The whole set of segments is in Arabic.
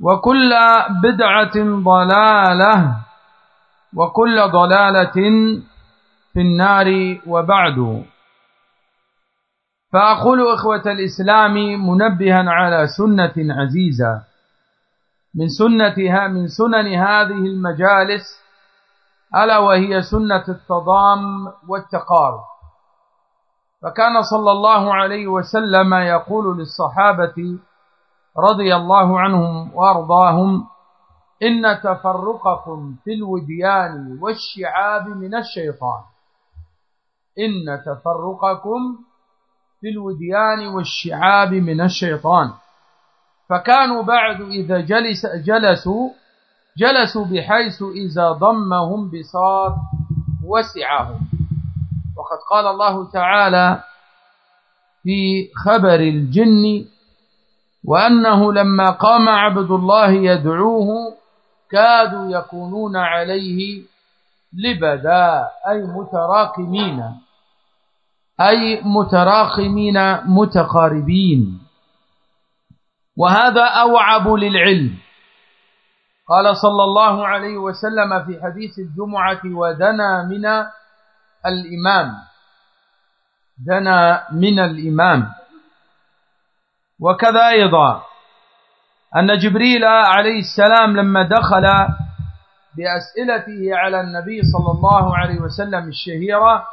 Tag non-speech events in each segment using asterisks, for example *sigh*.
وكل بدعة ضلالة وكل ضلالة في النار وبعد. فأقول إخوة الإسلام منبها على سنة عزيزة. من سنتها من سنن هذه المجالس ألا وهي سنة التضام والتقارب. فكان صلى الله عليه وسلم يقول للصحابة رضي الله عنهم وأرضاهم إن تفرقكم في الوديان والشعاب من الشيطان. إن تفرقكم في الوديان والشعاب من الشيطان. فكانوا بعد إذا جلس جلسوا جلسوا بحيث إذا ضمهم بساط وسعهم. وقد قال الله تعالى في خبر الجن وأنه لما قام عبد الله يدعوه كادوا يكونون عليه لبدا أي متراكمين أي متراخمين متقاربين. وهذا أوعب للعلم. قال صلى الله عليه وسلم في حديث الجمعة ودنا من الإمام. دنا من الإمام. وكذا أيضا أن جبريل عليه السلام لما دخل بأسئلته على النبي صلى الله عليه وسلم الشهيرة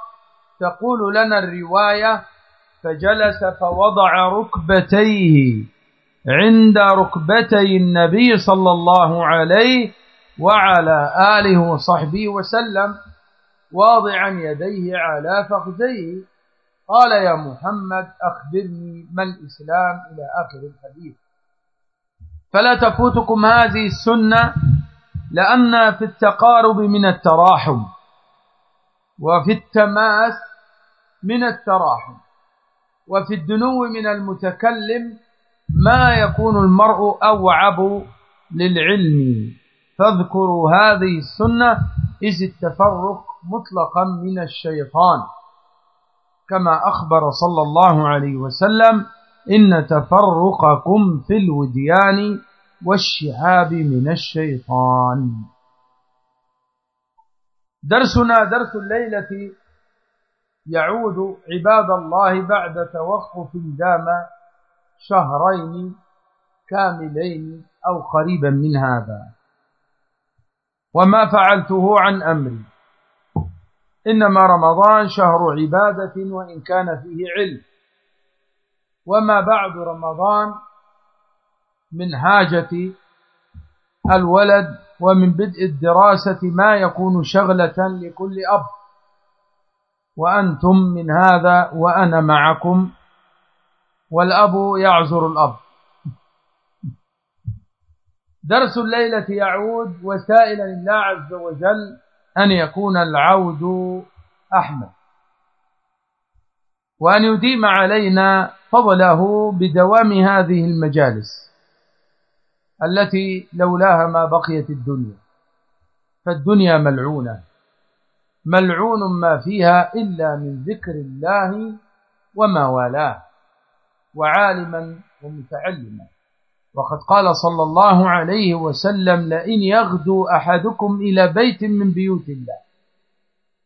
تقول لنا الرواية فجلس فوضع ركبتيه عند ركبتي النبي صلى الله عليه وعلى آله وصحبه وسلم واضعا يديه على فخذيه. قال يا محمد أخبرني ما الإسلام إلى آخر الحديث. فلا تفوتكم هذه السنة لأن في التقارب من التراحم وفي التماس من التراحم وفي الدنو من المتكلم ما يكون المرء أوعب للعلم. فاذكروا هذه السنة إذ التفرق مطلقا من الشيطان. كما أخبر صلى الله عليه وسلم إن تفرقكم في الوديان والشعاب من الشيطان. درسنا درس الليلة يعود عباد الله بعد توقف دام شهرين كاملين أو قريبا من هذا. وما فعلته عن أمري. إنما رمضان شهر عبادة وإن كان فيه علم. وما بعد رمضان من حاجة الولد ومن بدء الدراسة ما يكون شغلة لكل أب. وأنتم من هذا وأنا معكم والأب يعذر الأب. درس الليلة يعود وسائلا الله عز وجل أن يكون العود أحمد. وأن يديم علينا فضله بدوام هذه المجالس التي لولاها ما بقيت الدنيا. فالدنيا ملعونة. ملعون ما فيها إلا من ذكر الله وما والاه. وعالما ومتعلما. وقد قال صلى الله عليه وسلم لئن يغدو أحدكم إلى بيت من بيوت الله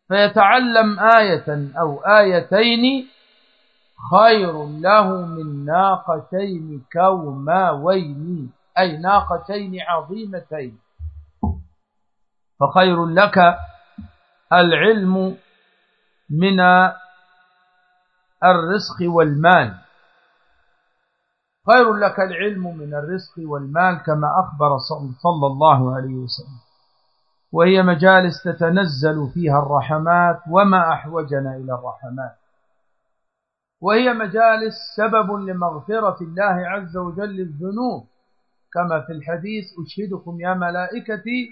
فيتعلم آية أو آيتين خير له من ناقتين كوماوين أي ناقتين عظيمتين. فخير لك العلم من الرزق والمال. خير لك العلم من الرزق والمال كما أخبر صلى الله عليه وسلم. وهي مجالس تتنزل فيها الرحمات وما أحوجنا إلى الرحمات. وهي مجالس سبب لمغفرة الله عز وجل الذنوب. كما في الحديث أشهدكم يا ملائكتي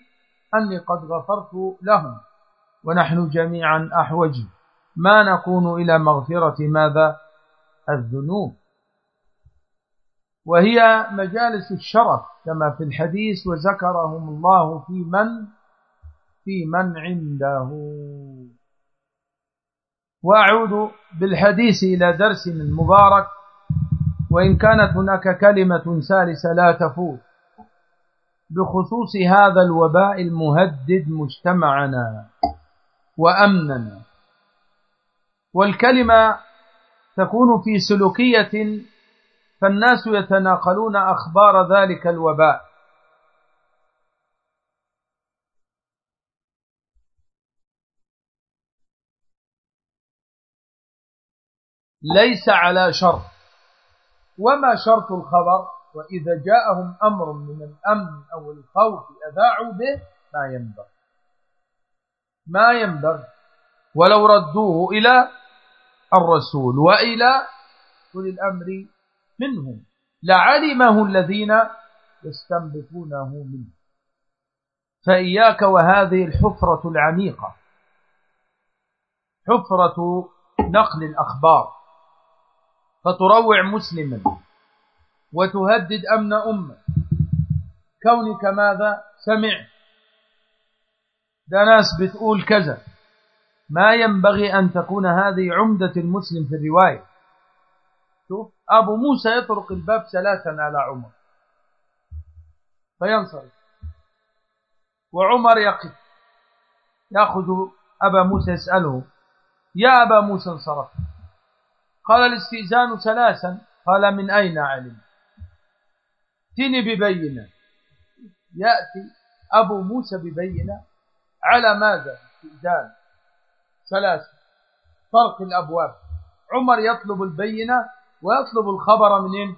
أني قد غفرت لهم. ونحن جميعا أحوج. ما نكون إلى مغفرة ماذا؟ الذنوب. وهي مجالس الشرف كما في الحديث وذكرهم الله في من؟ في من عنده. وأعود بالحديث إلى درس مبارك وإن كانت هناك كلمة سالسة لا تفوت بخصوص هذا الوباء المهدد مجتمعنا وأمننا. والكلمة تكون في سلوكية فالناس يتناقلون أخبار ذلك الوباء. ليس على شرط. وما شرط الخبر؟ وإذا جاءهم أمر من الأمن أو الخوف أذاعوا به ما ينبغي. ما ينبغي. ولو ردوه إلى الرسول وإلى أولي الأمر منهم. لعلمه الذين يستنبطونه منه. فإياك وهذه الحفرة العميقة. حفرة نقل الأخبار. فتروع مسلما. وتهدد أمن أمة. كونك ماذا؟ سمع. ده ناس بتقول كذا. ما ينبغي أن تكون هذه عمدة المسلم في الرواية. شوف. أبو موسى يطرق الباب ثلاثا على عمر. فينصرف. وعمر يقف. يأخذ أبا موسى يسأله يا أبا موسى انصرف. قال الاستئذان ثلاثا. قال من أين علم؟ تني ببينة. يأتي أبو موسى ببينة. على ماذا استئذان ثلاثة طرق الأبواب. عمر يطلب البينة. ويطلب الخبر منين؟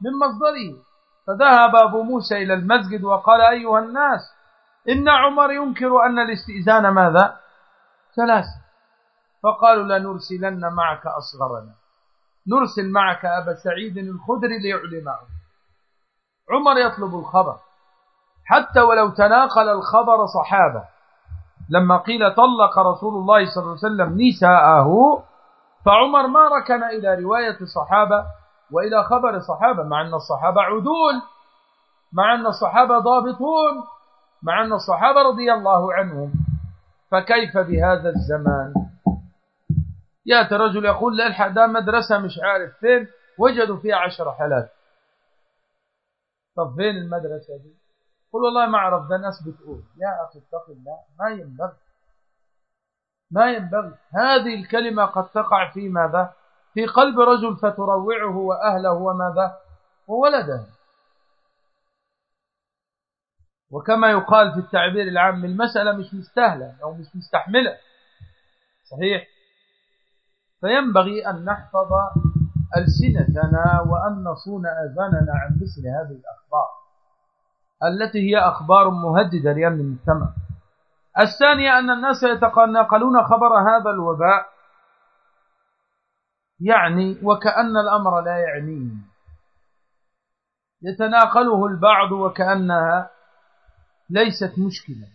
من مصدره. فذهب أبو موسى إلى المسجد وقال أيها الناس إن عمر ينكر أن الاستئذان ماذا؟ ثلاثة فقالوا لنرسلن معك أصغرنا. نرسل معك أبا سعيد الخدري ليعلمه عمر يطلب الخبر. حتى ولو تناقل الخبر صحابة. لما قيل طلق رسول الله صلى الله عليه وسلم نساءه فعمر ما ركن إلى رواية الصحابة وإلى خبر الصحابة مع أن الصحابة عدول مع أن الصحابة ضابطون مع أن الصحابة رضي الله عنهم. فكيف بهذا الزمان؟ يأتي رجل يقول لا الحق ده مدرسة مش عارف فين وجدوا فيها عشر حالات. طب فين المدرسة دي؟ قل والله ما أعرف ده ناس بتقول يا أخي اتق الله ما ينبغي. ما ينبغي. هذه الكلمة قد تقع في ماذا؟ في قلب رجل فتروعه وأهله وماذا؟ وولده. وكما يقال في التعبير العام المسألة مش مستاهلة أو مش مستحملة. صحيح؟ فينبغي أن نحفظ ألسنتنا وأن نصون أذاننا عن مثل هذه الأخبار التي هي أخبار مهددة لأمن المجتمع. الثانية أن الناس يتناقلون خبر هذا الوباء يعني وكأن الأمر لا يعنيهم يتناقله البعض وكأنها ليست مشكلة.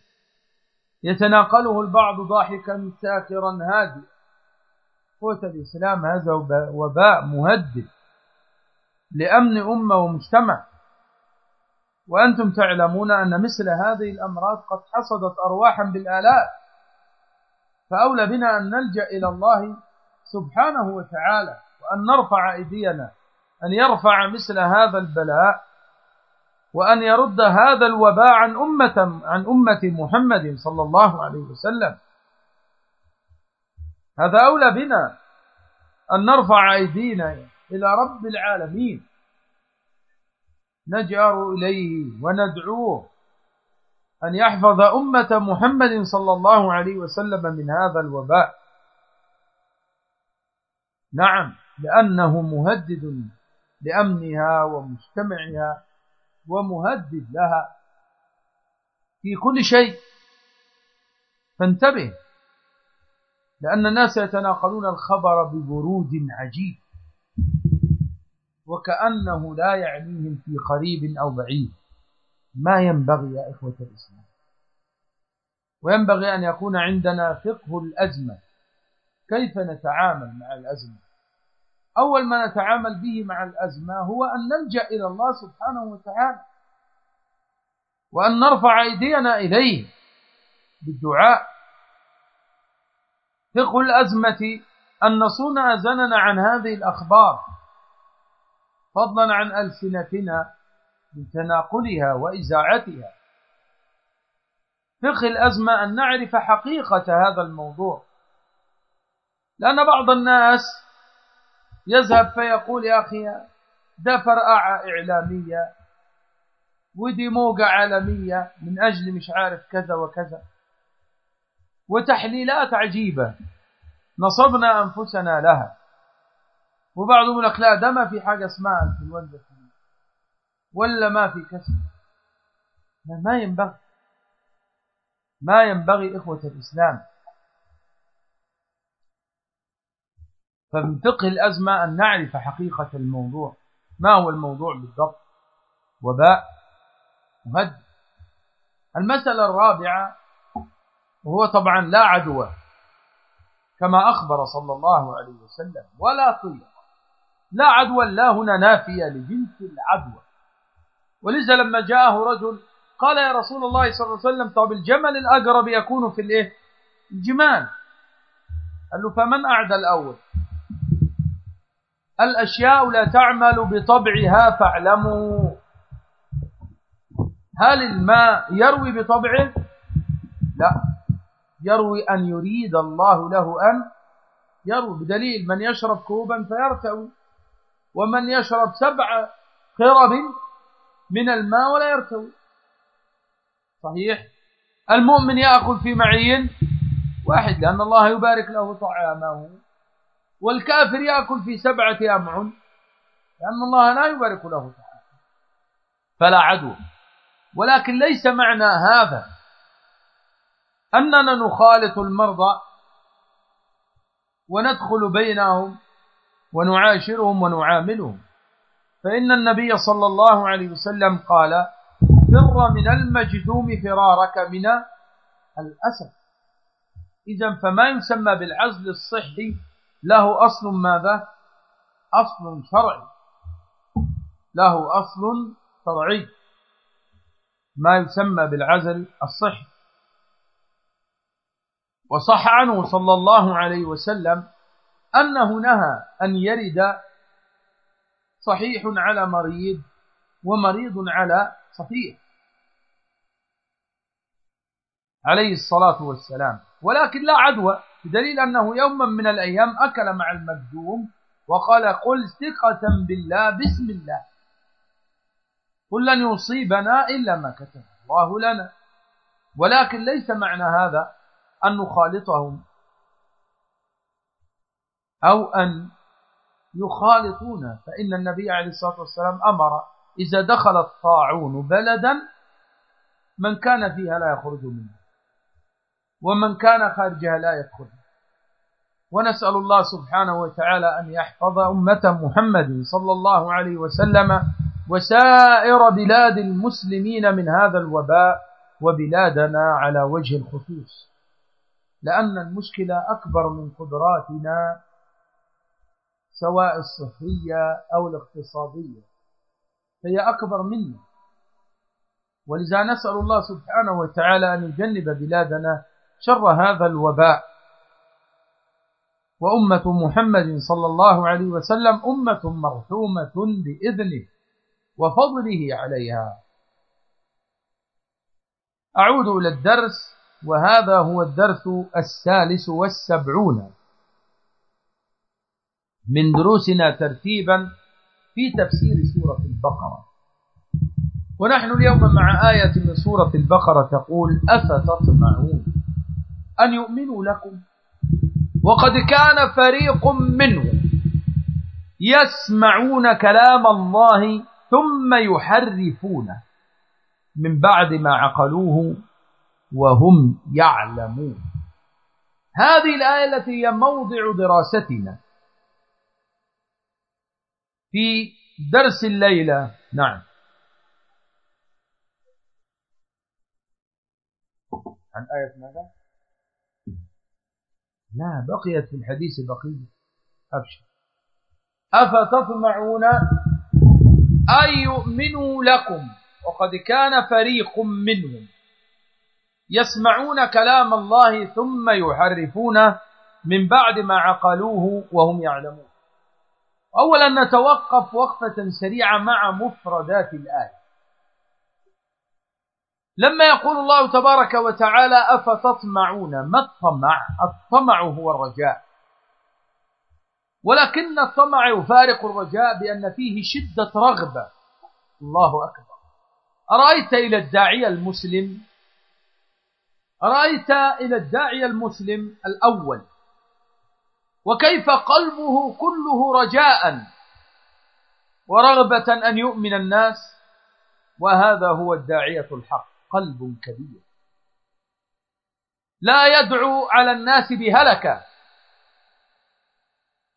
يتناقله البعض ضاحكا ساكرا هادئا. قوة الإسلام هذا وباء مهدد لأمن أمة ومجتمع. وأنتم تعلمون أن مثل هذه الأمراض قد حصدت أرواحا بالآلاف. فأولى بنا أن نلجأ إلى الله سبحانه وتعالى وأن نرفع أيدينا أن يرفع مثل هذا البلاء وأن يرد هذا الوباء عن أمة عن أمة محمد صلى الله عليه وسلم. هذا أولى بنا أن نرفع أيدينا إلى رب العالمين. نجأر إليه وندعوه أن يحفظ أمة محمد صلى الله عليه وسلم من هذا الوباء. نعم لأنه مهدد لأمنها ومجتمعها ومهدد لها في كل شيء. فانتبه لأن الناس يتناقلون الخبر ببرود عجيب. وكأنه لا يعنيهم في قريب أو بعيد. ما ينبغي يا إخوة الإسلام. وينبغي أن يكون عندنا فقه الأزمة. كيف نتعامل مع الأزمة؟ أول ما نتعامل به مع الأزمة هو أن نلجأ إلى الله سبحانه وتعالى. وأن نرفع أيدينا إليه بالدعاء. فقه الأزمة أن نصون أذننا عن هذه الأخبار. فضلا عن ألسنتنا من تناقلها وإزاعتها. فقه الأزمة أن نعرف حقيقة هذا الموضوع. لأن بعض الناس يذهب فيقول يا أخي ده فرقعة إعلامية ودي موقع عالمية من أجل مش عارف كذا وكذا. وتحليلات عجيبة نصبنا أنفسنا لها. وبعضهم يقول لك لا ده ما في حاجة اسمها انفلونزا ولا ما في كسر ما ينبغي. ما ينبغي إخوة الإسلام. فمن فقه الأزمة أن نعرف حقيقة الموضوع. ما هو الموضوع بالضبط؟ وباء. مهد المسألة الرابعة وهو طبعا لا عدوى. كما أخبر صلى الله عليه وسلم. ولا طير لا عدوى لا هنا نافية لجنس العدوى. ولذا لما جاءه رجل قال يا رسول الله صلى الله عليه وسلم طب الجمل الأقرب يكون في الإيه؟ الجمال. قال له فمن أعدى الأول؟ الأشياء لا تعمل بطبعها فاعلموا. هل الماء يروي بطبعه؟ لا. يروي أن يريد الله له أن يروي. بدليل من يشرب كوبا فيرتوي. ومن يشرب سبع قرب من الماء ولا يرتوي. صحيح. المؤمن يأكل في معين واحد لأن الله يبارك له طعامه والكافر يأكل في سبعة أمع لأن الله لا يبارك له طعامه. فلا عدو. ولكن ليس معنى هذا أننا نخالط المرضى وندخل بينهم ونعاشرهم ونعاملهم. فإن النبي صلى الله عليه وسلم قال فر من المجذوم فرارك من الأسد. إذا فما يسمى بالعزل الصحي له أصل ماذا؟ أصل شرعي. له أصل شرعي. ما يسمى بالعزل الصحي. وصح عنه صلى الله عليه وسلم أنه نهى أن يرد صحيح على مريض ومريض على صحيح. عليه الصلاة والسلام. ولكن لا عدوى بدليل أنه يوما من الأيام أكل مع المجدوم وقال قل ثقة بالله بسم الله. قل لن يصيبنا إلا ما كتب الله لنا. ولكن ليس معنى هذا أن نخالطهم. أو أن يخالطون فإن النبي عليه الصلاة والسلام أمر إذا دخل الطاعون بلدا من كان فيها لا يخرج منها ومن كان خارجها لا يدخل. ونسأل الله سبحانه وتعالى أن يحفظ أمة محمد صلى الله عليه وسلم وسائر بلاد المسلمين من هذا الوباء وبلادنا على وجه الخصوص لأن المشكلة أكبر من قدراتنا سواء الصحية أو الاقتصادية هي أكبر منا. ولذا نسأل الله سبحانه وتعالى أن يجنب بلادنا شر هذا الوباء. وأمة محمد صلى الله عليه وسلم أمة مرحومة بإذنه وفضله عليها. أعود إلى الدرس وهذا هو الدرس الثالث والسبعون. من دروسنا ترتيبا في تفسير سورة البقرة. ونحن اليوم مع آية من سورة البقرة تقول أفتطمعون أن يؤمنوا لكم؟ وقد كان فريق منهم يسمعون كلام الله ثم يحرفونه من بعد ما عقلوه وهم يعلمون. هذه الآية التي هي موضع دراستنا. في درس الليلة. نعم. عن آية ماذا؟ لا بقيت في الحديث بقية. أبشر. أفتطمعون أن يؤمنوا لكم؟ وقد كان فريق منهم يسمعون كلام الله ثم يحرفونه من بعد ما عقلوه وهم يعلمون. أولا نتوقف وقفة سريعة مع مفردات الآية. لما يقول الله تبارك وتعالى أفتطمعون ما الطمع؟ الطمع هو الرجاء. ولكن الطمع يفارق الرجاء بأن فيه شدة رغبة. الله أكبر. أرأيت إلى الداعية المسلم؟ أرأيت إلى الداعية المسلم الأول؟ وكيف قلبه كله رجاء ورغبة أن يؤمن الناس وهذا هو الداعية الحق قلب كبير. لا يدعو على الناس بهلكة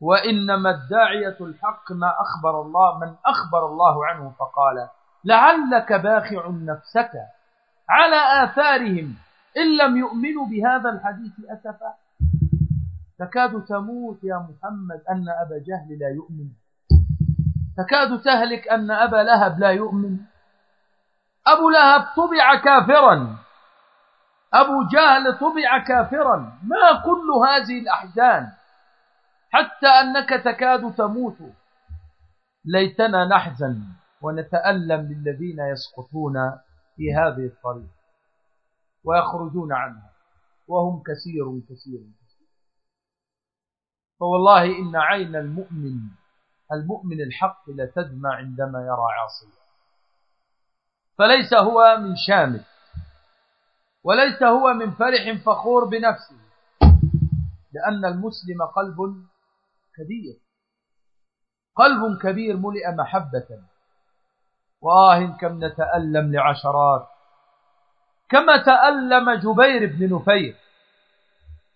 وإنما الداعية الحق ما أخبر الله من أخبر الله عنه فقال لعلك باخع نفسك على آثارهم إن لم يؤمنوا بهذا الحديث أسفا؟ تكاد تموت يا محمد أن أبا جهل لا يؤمن. تكاد تهلك أن أبا لهب لا يؤمن. أبو لهب طبع كافرا. أبو جهل طبع كافرا. ما كل هذه الأحزان حتى أنك تكاد تموت. ليتنا نحزن ونتألم للذين يسقطون في هذه الطريق ويخرجون عنها. وهم كثير كثير. فوالله إن عين المؤمن المؤمن الحق لتدمع عندما يرى عاصيا. فليس هو من شامل وليس هو من فرح فخور بنفسه لأن المسلم قلب كبير. قلب كبير ملئ محبة وآه كم نتألم لعشرات. كما تألم جبير بن نفير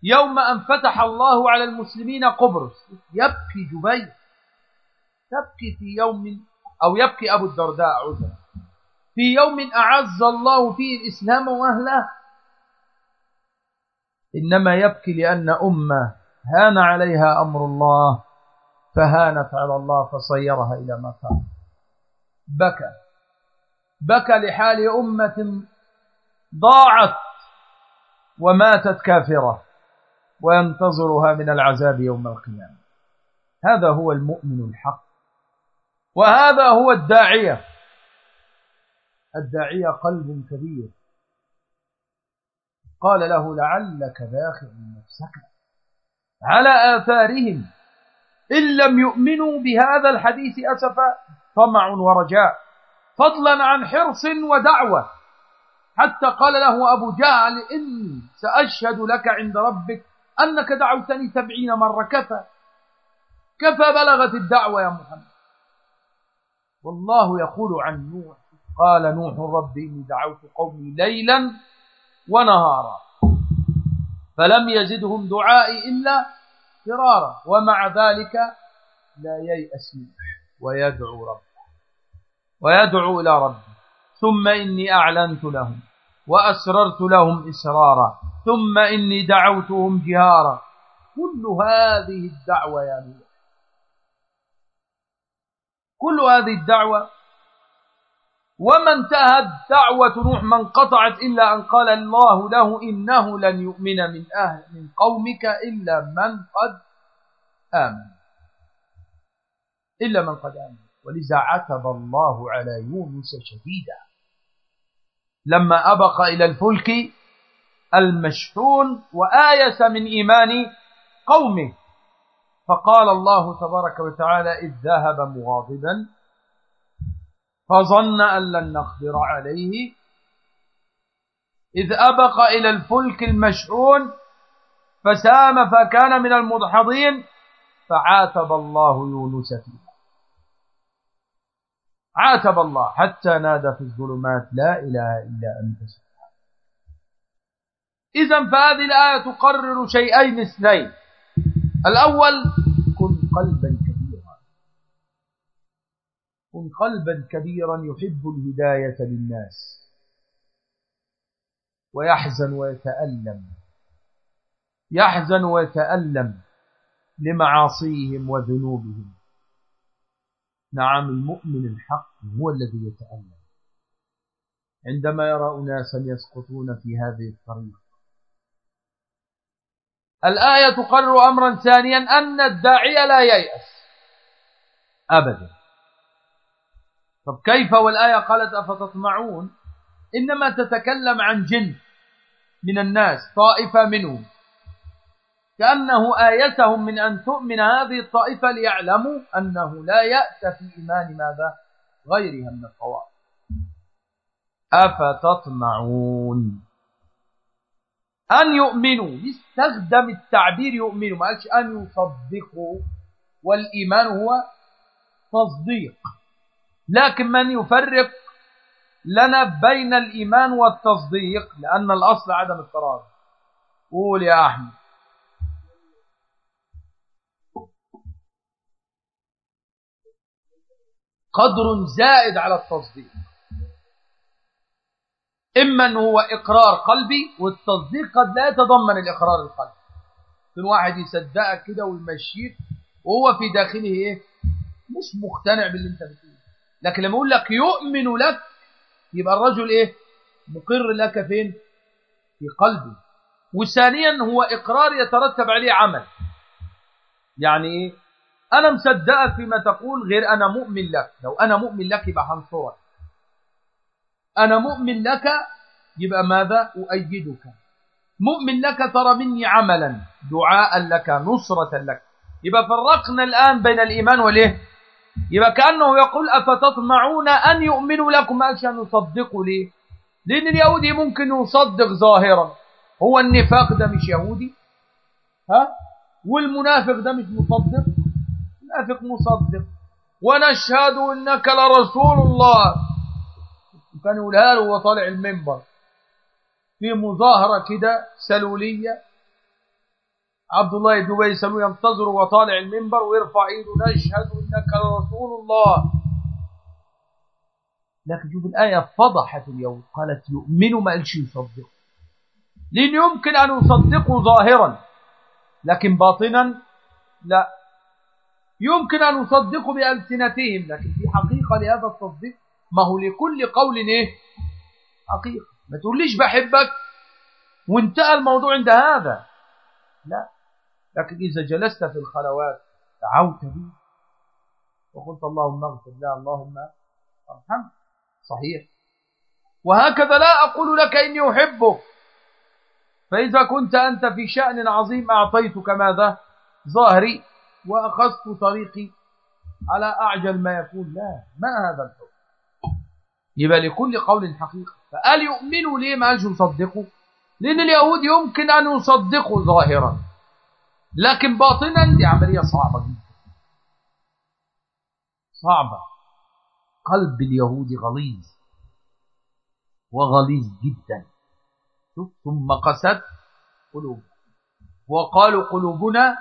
يوم أن فتح الله على المسلمين قبرص. يبكي جبير. تبكي في يوم أو يبكي أبو الدرداء عذرا. في يوم أعز الله فيه الإسلام وأهله. إنما يبكي لأن أمة هان عليها أمر الله فهانت على الله فصيرها إلى ما كان بكى. بكى لحال أمة ضاعت وماتت كافرة. وينتظرها من العذاب يوم القيامة. هذا هو المؤمن الحق. وهذا هو الداعية. الداعية قلب كبير. قال له لعلك باخع نفسك على آثارهم. إن لم يؤمنوا بهذا الحديث أسفا طمع ورجاء. فضلا عن حرص ودعوة. حتى قال له أبو جهل إني سأشهد لك عند ربك أنك دعوتني سبعين مرة. كفى. كفى بلغت الدعوة يا محمد. والله يقول عن نوح قال نوح رب إني دعوت قومي ليلا ونهارا فلم يزدهم دعائي إلا فرارا ومع ذلك لا ييأس منه ويدعو ربه ويدعو إلى ربه ثم إني أعلنت لهم. وأسررت لهم إسرارا ثم إني دعوتهم جهارا. كل هذه الدعوة يا نوح. كل هذه الدعوة وما انتهت دعوة نوح ما انقطعت إلا أن قال الله له إنه لن يؤمن من أهل من قومك إلا من قد آمن. إلا من قد آمن. ولذا عتب الله على يونس شديدا. لما أبق إلى الفلك المشحون وآيس من إيمان قومه. فقال الله تبارك وتعالى إذ ذهب مغاضبا فظن أن لن نقدر عليه. إذ أبق إلى الفلك المشحون فسام فكان من المضحضين فعاتب الله يونس فيه. عاتب الله حتى نادى في الظلمات لا إله إلا أنت. سبحانه إذا فهذه الآية تقرر شيئين اثنين. الأول كن قلبا كبيرا. كن قلبا كبيرا يحب الهداية للناس. ويحزن ويتألم. يحزن ويتألم لمعاصيهم وذنوبهم. نعم المؤمن الحق هو الذي يتألم عندما يرى أناسا يسقطون في هذه الطريق. الآية تقرر أمرا ثانيا أن الداعية لا ييأس. أبدا. طب كيف؟ والآية قالت أفتطمعون؟ إنما تتكلم عن جنس من الناس طائفة منهم. كأنه آيتهم من أن تؤمن هذه الطائفة ليعلموا أنه لا يأتى في إيمان ماذا؟ غيرها من الطوائف أفتطمعون؟ أن يؤمنوا. يستخدم التعبير يؤمنوا. ما قالش أن يصدقوا. والإيمان هو تصديق. لكن من يفرق لنا بين الإيمان والتصديق؟ لأن الأصل عدم التراضي. قول يا أحمد. قدر زائد على التصديق. إما أنه هو إقرار قلبي والتصديق قد لا يتضمن الإقرار القلبي. يكون واحد يصدقك كده ويمشيك وهو في داخله إيه؟ مش مقتنع باللي أنت بتقوله. لكن لما يقول لك يؤمن لك يبقى الرجل إيه؟ مقر لك فين؟ في قلبه. وثانيا هو إقرار يترتب عليه عمل. يعني إيه؟ أنا مصدقك فيما تقول غير أنا مؤمن لك؟ لو أنا مؤمن لك يبقى هنصرك أنا مؤمن لك يبقى ماذا؟ أؤيدك. مؤمن لك ترى مني عملا دعاء لك نصرة لك. يبقى فرقنا الآن بين الإيمان والإيه؟ يبقى كأنه يقول أفتطمعون أن يؤمنوا لكم؟ عشان يصدقوا ليه لأن اليهودي ممكن يصدق ظاهرا. هو النفاق ده مش يهودي. ها؟ والمنافق ده مش مصدق. منافق مصدق. ونشهد إنك لرسول الله. كان يقولها له وهو طالع المنبر. في مظاهرة كده سلولية. عبد الله بن سلول ينتظر وطالع المنبر ويرفع إيده. نشهد إنك رسول الله. لكن شوف الآية فضحت اليوم. قالت يؤمن ما قالش يصدق. لأن يمكن أن يصدقوا ظاهرا. لكن باطنا لا. يمكن أن يصدقوا بألسنتهم لكن في حقيقة لهذا التصديق ما هو لكل قول إيه؟ حقيقة. ما تقوليش بحبك وانتهى الموضوع عند هذا. لا. لكن إذا جلست في الخلوات دعوت بي وقلت اللهم اغفر لا اللهم ارحم صحيح. وهكذا لا أقول لك إني أحبك. فإذا كنت أنت في شأن عظيم أعطيتك ماذا؟ ظاهري. وأخذت طريقي على أعجل ما يكون. لا ما هذا الحب يبقى لكل قول حقيقة. فقال يؤمنوا ليه ما قالش يصدقوا؟ لأن اليهود يمكن أن يصدقوا ظاهرا لكن باطنا دي عملية صعبة جدا. صعبة. قلب اليهود غليظ وغليظ جدا. ثم قست قلوب وقالوا قلوبنا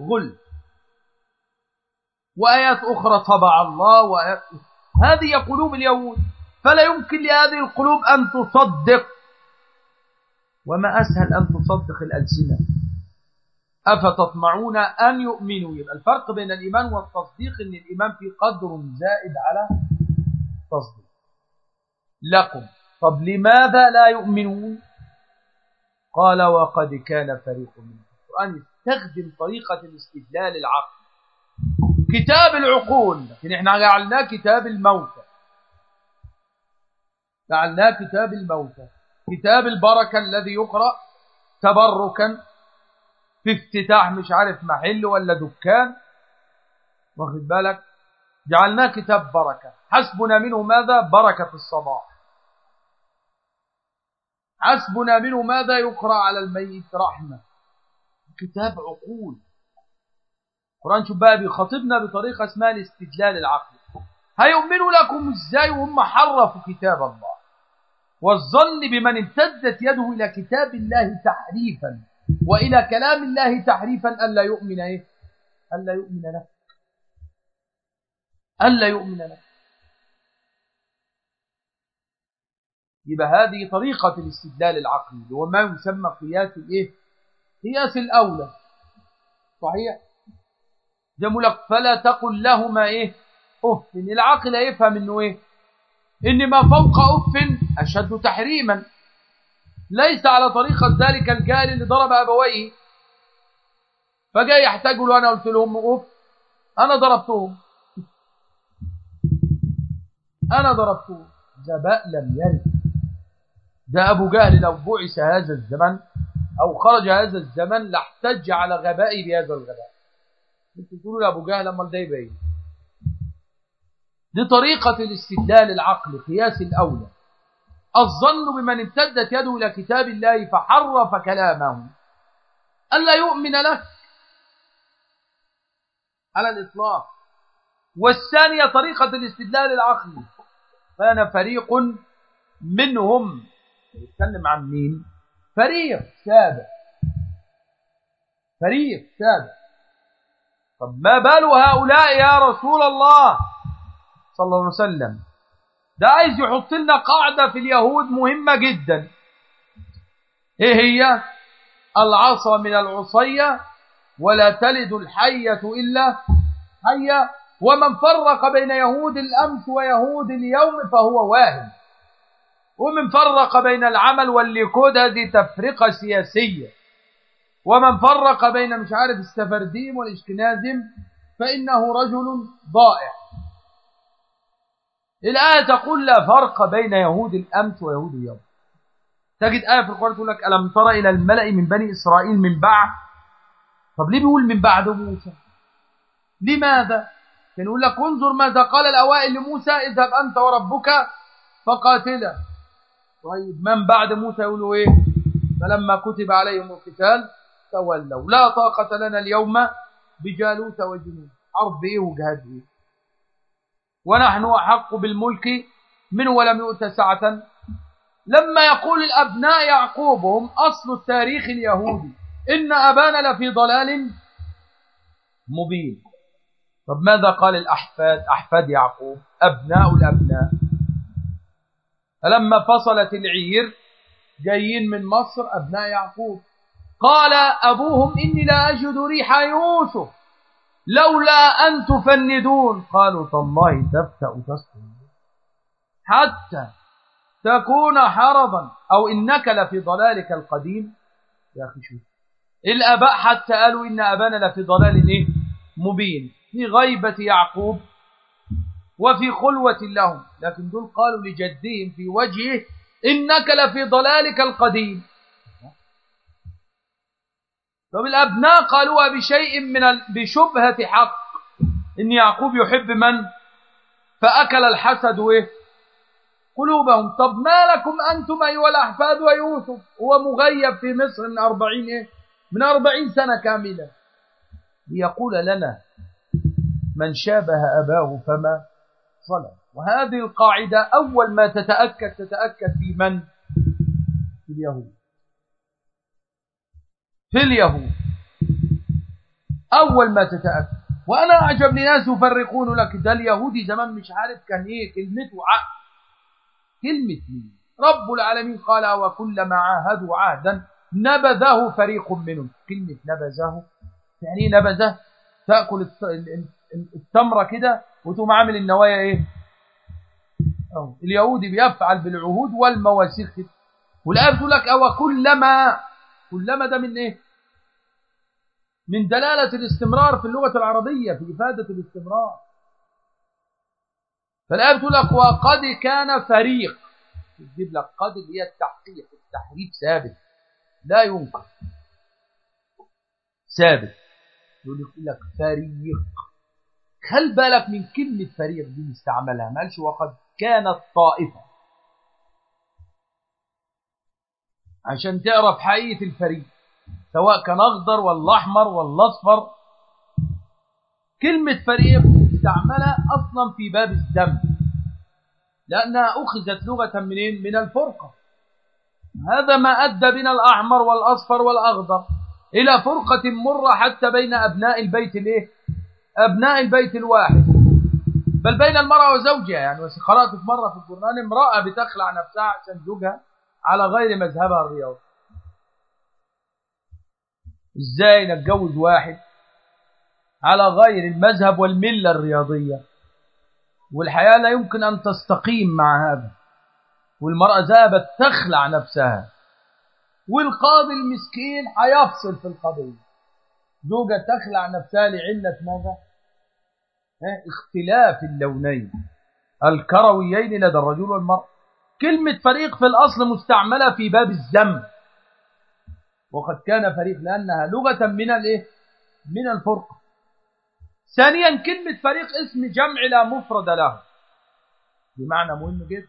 غل. وآيات أخرى طبع الله وآيات هذه قلوب اليهود. فلا يمكن لهذه القلوب أن تصدق. وما أسهل أن تصدق الألسنة. أفتطمعون أن يؤمنوا؟ يبقى الفرق بين الإيمان والتصديق أن الإيمان في قدر زائد على تصديق. لكم. طب لماذا لا يؤمنون؟ قال وقد كان فريق من القرآن يستخدم طريقة الاستدلال العقل كتاب العقول. لكن إحنا جعلناه كتاب الموتى. جعلناه كتاب الموتى. كتاب البركة الذي يقرأ تبركا في افتتاح مش عارف محل ولا دكان. واخد بالك؟ جعلناه كتاب بركة. حسبنا منه ماذا؟ بركة في الصباح. حسبنا منه ماذا يقرأ على الميت رحمة؟ كتاب عقول. القرآن شوف بقى بيخاطبنا بطريقة اسمها الاستدلال العقلي. هيؤمنوا لكم إزاي وهم حرفوا كتاب الله. والظن بمن امتدت يده إلى كتاب الله تحريفا وإلى كلام الله تحريفا ألا يؤمن إيه؟ ألا يؤمن لك ألا يؤمن لك يبقى هذه طريقة الاستدلال العقلي هو ما يسمى قياس الإيه؟ قياس الأولى. صحيح؟ جملك فلا تقل لهما إيه؟ أف. العقل يفهم إنه إيه؟ ان ما فوق أف أشد تحريما. ليس على طريقة ذلك الجاهل اللي ضرب أبويه. فجاء يحتاج له أنا قلت لهم أف. أنا ضربتهم. أنا ضربتهم. زباء لم يرد. ده أبو جهل لو بعث هذا الزمن أو خرج هذا الزمن لاحتج على غبائي بهذا الغباء. أنتوا تقولوا لابو جهل اما ده يبين. دي طريقة الاستدلال العقل قياس الأولى. الظن بمن امتدت يده إلى كتاب الله فحرف كلامه. ألا يؤمن له؟ على الإطلاق. والثانية طريقة الاستدلال العقلي كان فريق منهم يتكلم عن مين؟ فريق سابع فريق سابع طب ما بال هؤلاء يا رسول الله؟ صلى الله عليه وسلم. ده عايز يحط لنا قاعدة في اليهود مهمة جدا. إيه هي؟ العصا من العصية ولا تلد الحية إلا حية. ومن فرق بين يهود الأمس ويهود اليوم فهو واهم ومن فرق بين العمل والليكود هذه تفرقة سياسية. ومن فرق بين مش عارف السفرديم والاشكنازم فإنه رجل ضائع. الآية تقول لا فرق بين يهود الأمس ويهود اليوم. تجد آية في القرآن تقول لك ألم ترى إلى الملأ من بني إسرائيل من بعد؟ طب ليه بيقول من بعد موسى؟ لماذا؟ كان يقول لك انظر ماذا قال الأوائل لموسى اذهب أنت وربك فقاتلا. طيب من بعد موسى يقولوا إيه؟ فلما كتب عليهم القتال تولوا. لا طاقة لنا اليوم بجالوت وجنود عرض إيه وجهاد إيه؟ ونحن أحق بالملك منه ولم يؤت سعة. لما يقول الأبناء يعقوب هم أصل التاريخ اليهودي إن أبانا لفي ضلال مبين. طب ماذا قال الأحفاد؟ أحفاد يعقوب أبناء الأبناء. فلما فصلت العير جايين من مصر أبناء يعقوب. قال أبوهم إني لا أجد ريح يوسف لولا أن تفندون. قالوا تالله تفتأ تسكن. حتى تكون حرضا. أو إنك لفي ضلالك القديم. يا أخي شوف. الأباء حتى قالوا إن أبانا لفي ضلال إيه؟ مبين. في غيبة يعقوب وفي خلوة لهم. لكن دول قالوا لجدهم في وجهه إنك لفي ضلالك القديم. طب الأبناء قالوها بشيء من ال... بشبهة حق. إن يعقوب يحب من؟ فأكل الحسد إيه؟ قلوبهم. طب ما لكم أنتم أيها الأحفاد ويوسف؟ هو مغيب في مصر من أربعين إيه؟ من أربعين سنة كاملة. ليقول لنا من شابه أباه فما ظلم وهذه القاعدة أول ما تتأكد تتأكد في من؟ في اليهود. في اليهود أول ما تتأكد. وأنا أعجبني ناس يفرقون لك ده اليهودي زمان مش عارف كان إيه كلمته عقد كلمة مين؟ رب العالمين قال وكلما عاهدوا عهدا نبذه فريق منهم. كلمة نبذه يعني نبذه؟ تأكل التمرة كده وتقوم عامل النوايا أو اليهودي بيفعل بالعهود والمواثيق والآية بتقول لك أو كلما كلما ده من إيه؟ من دلالة الاستمرار في اللغة العربية في إفادة الاستمرار. فالآية بتقول لك وقد كان فريق. تجيب لك قد هي التحقيق التحريف ثابت. لا ينكر. ثابت. يقول لك فريق. خل بالك من كلمة فريق دي مستعملها. ما قالش وقد كانت طائفة. عشان تعرف حقيقة الفريق سواء كان أخضر ولا أحمر ولا أصفر كلمة فريق مستعملة أصلا في باب الدم لأنها أخذت لغة منين؟ من الفرقة هذا ما أدى بنا الأحمر والأصفر والأخضر إلى فرقة مرة حتى بين أبناء البيت الإيه؟ أبناء البيت الواحد بل بين المرأة وزوجها يعني قرأت مرة في القرآن امرأة بتخلع نفسها عشان زوجها على غير مذهبها الرياضي إزاي نتجوز واحد على غير المذهب والملة الرياضية؟ والحياة لا يمكن أن تستقيم مع هذا. والمرأة ذهبت تخلع نفسها. والقاضي المسكين هيفصل في القضية. زوجة تخلع نفسها لعلة ماذا؟ اختلاف اللونين. الكرويين لدى الرجل والمرأة. كلمة فريق في الأصل مستعملة في باب الذم. وقد كان فريق لأنها لغة من الإيه؟ من الفرقة ثانيا كلمة فريق اسم جمع لا مفرد له. بمعنى مهم جدا.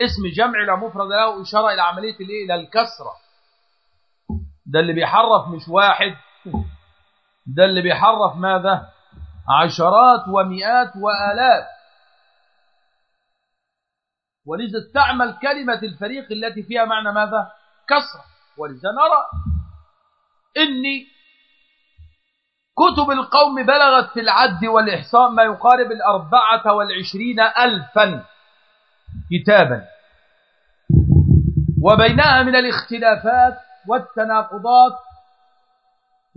اسم جمع لا مفرد له إشارة إلى عملية الإيه؟ إلى الكسرة. ده اللي بيحرف مش واحد. ده اللي بيحرف ماذا؟ عشرات ومئات وآلاف. ولذا استعمل كلمة الفريق التي فيها معنى ماذا؟ كسرة. ولذا نرى إني كتب القوم بلغت في العد والإحصاء ما يقارب الأربعة والعشرين ألفا كتابا. وبينها من الاختلافات والتناقضات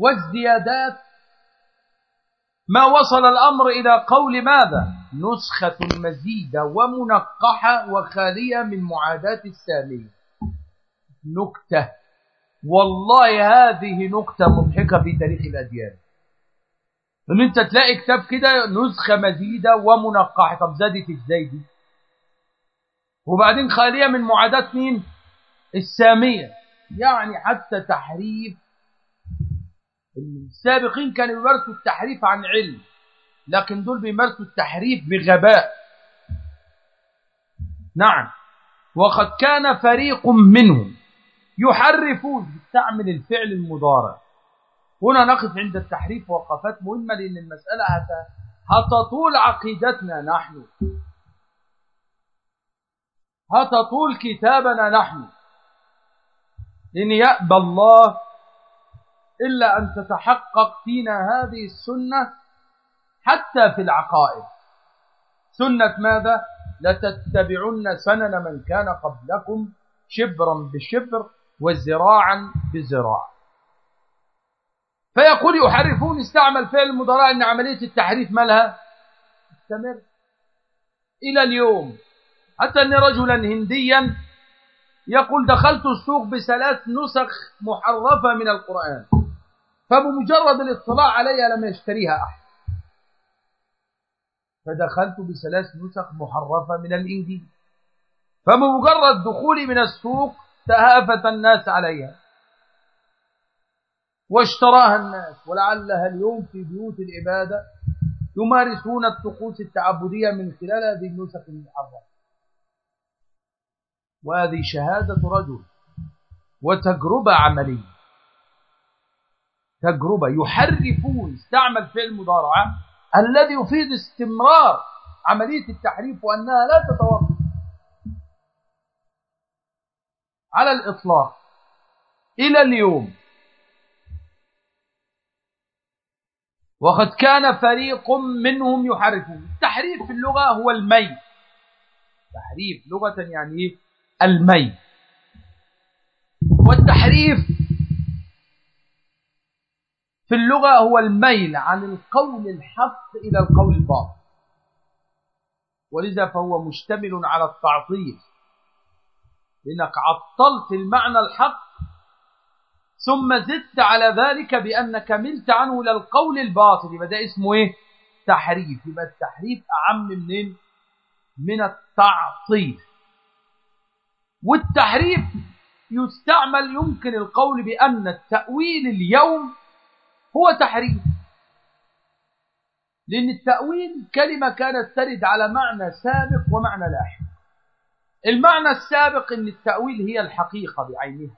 والزيادات. ما وصل الأمر إلى قول ماذا؟ نسخة مزيدة ومنقحة وخالية من معاداة السامية. نكتة. والله هذه نكتة مضحكة في تاريخ الأديان. إن أنت تلاقي كتاب كده نسخة مزيدة ومنقحة. طب زادت إزاي دي؟ وبعدين خالية من معاداة مين؟ السامية. يعني حتى تحريف السابقين كانوا يمارسوا التحريف عن علم لكن دول بيمارسوا التحريف بغباء. نعم. وقد كان فريق منهم يحرفون يستعمل الفعل المضارع. هنا نقف عند التحريف وقفات مهمة لأن المسألة هتطول عقيدتنا نحن. هتطول كتابنا نحن. إن يأبى الله إلا أن تتحقق فينا هذه السنة حتى في العقائد. سنة ماذا؟ لتتبعن سنن من كان قبلكم شبرا بشبر وزراعا بزراع. فيقول يحرفون استعمل فعل المضارع إن عملية التحريف مالها استمر إلى اليوم. حتى أن رجلا هنديا يقول دخلت السوق بثلاث نسخ محرفة من القرآن. فبمجرد الاطلاع عليها لم يشتريها أحد. فدخلت بثلاث نسخ محرفة من الإنجيل. فبمجرد دخولي من السوق تهافت الناس عليها. واشتراها الناس ولعلها اليوم في بيوت العبادة يمارسون الطقوس التعبدية من خلال هذه النسخ المحرفة. وهذه شهادة رجل وتجربة عملية. تجربة يحرفون استعمل فعل مضارعة الذي يفيد استمرار عملية التحريف وأنها لا تتوقف. على الإطلاق. إلى اليوم. وقد كان فريق منهم يحرفون. التحريف في اللغة هو الميت تحريف لغة يعني إيه؟ الميت والتحريف في اللغة هو الميل عن القول الحق إلى القول الباطل. ولذا فهو مشتمل على التعطيل. لأنك عطلت المعنى الحق ثم زدت على ذلك بأنك ملت عنه إلى القول الباطل. يبقى ده اسمه إيه؟ تحريف. يبقى التحريف أعم منين؟ من التعطيل. والتحريف يستعمل يمكن القول بأن التأويل اليوم هو تحريف لأن التأويل كلمة كانت ترد على معنى سابق ومعنى لاحق. المعنى السابق أن التأويل هي الحقيقة بعينها.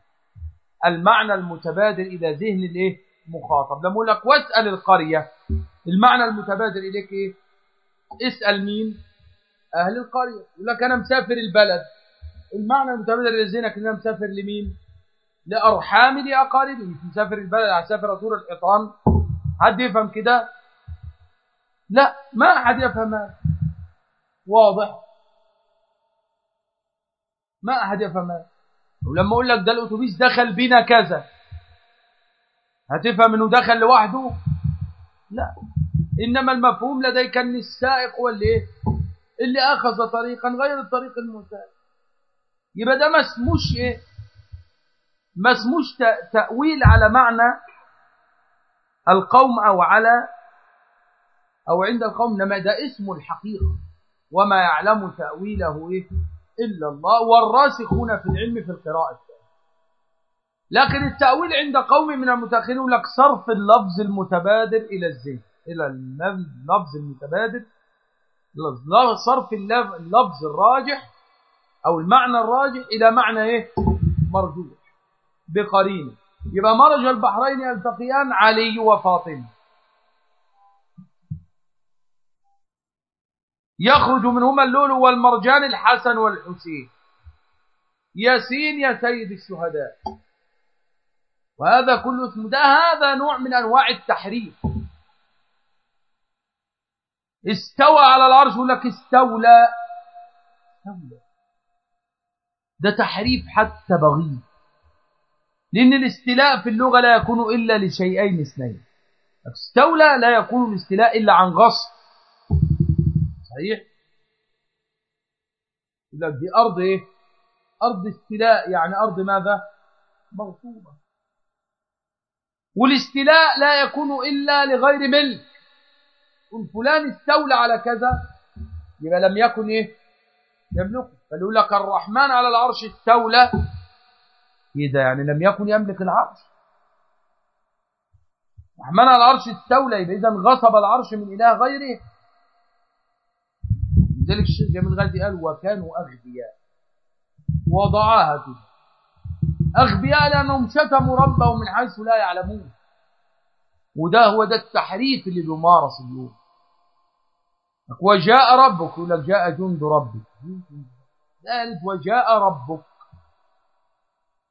المعنى المتبادر إلى ذهن الإيه؟ مخاطب. لما أقول لك واسأل القرية المعنى المتبادر إليك إيه؟ اسأل مين؟ أهل القرية. يقول لك أنا مسافر البلد. المعنى المتبادر إلى ذهنك أن أنا مسافر لمين؟ لأرحام لأقاربه مش مسافر البلد هسافر أزور الحيطان حد يفهم كده؟ لا ما أحد يفهم. هذا واضح. ما أحد يفهم. هذا ولما أقول لك ده الأتوبيس دخل بنا كذا. هتفهم أنه دخل لوحده؟ لا. إنما المفهوم لديك أن السائق هو اللي إيه؟ اللي أخذ طريقا غير الطريق المسافر يبقى ده ما إيه؟ ما اسموش تأويل على معنى القوم أو على أو عند القوم إنما ده اسم الحقيقة. وما يعلم تأويله إيه إلا الله والراسخون في العلم في القراءة لكن التأويل عند قوم من المتأخرين لك صرف اللفظ المتبادر إلى الذهن. إلى اللفظ المتبادر صرف اللفظ الراجح أو المعنى الراجح إلى معنى إيه؟ مرجوح. بقرينة. يبقى مرج البحرين يلتقيان علي وفاطمة. يخرج منهما اللؤلؤ والمرجان الحسن والحسين. ياسين يا سيد الشهداء. وهذا كله اسمه ده هذا نوع من أنواع التحريف. استوى على العرش لك استولى. استولى. ده تحريف حتى بغيض لأن الاستيلاء في اللغة لا يكون إلا لشيئين اثنين. استولى لا يكون الاستيلاء إلا عن غصب. صحيح؟ لك دي أرض إيه؟ أرض استيلاء يعني أرض ماذا؟ مغصوبة. والاستيلاء لا يكون إلا لغير ملك. يقول فلان استولى على كذا يبقى لم يكن إيه؟ يملكه. فليقول لك الرحمن على العرش استولى. إذا يعني لم يكن يملك العرش. الرحمن على العرش استولى يبقى إذا غصب العرش من إله غيره. لذلك الشيخ جميل غازي قال وكانوا أغبياء. وضعاها كده أغبياء لأنهم شتموا ربهم من حيث لا يعلمون. وده هو ده التحريف اللي بيمارس اليوم. وجاء ربك يقول لك جاء جند ربك. ذلك وجاء ربك.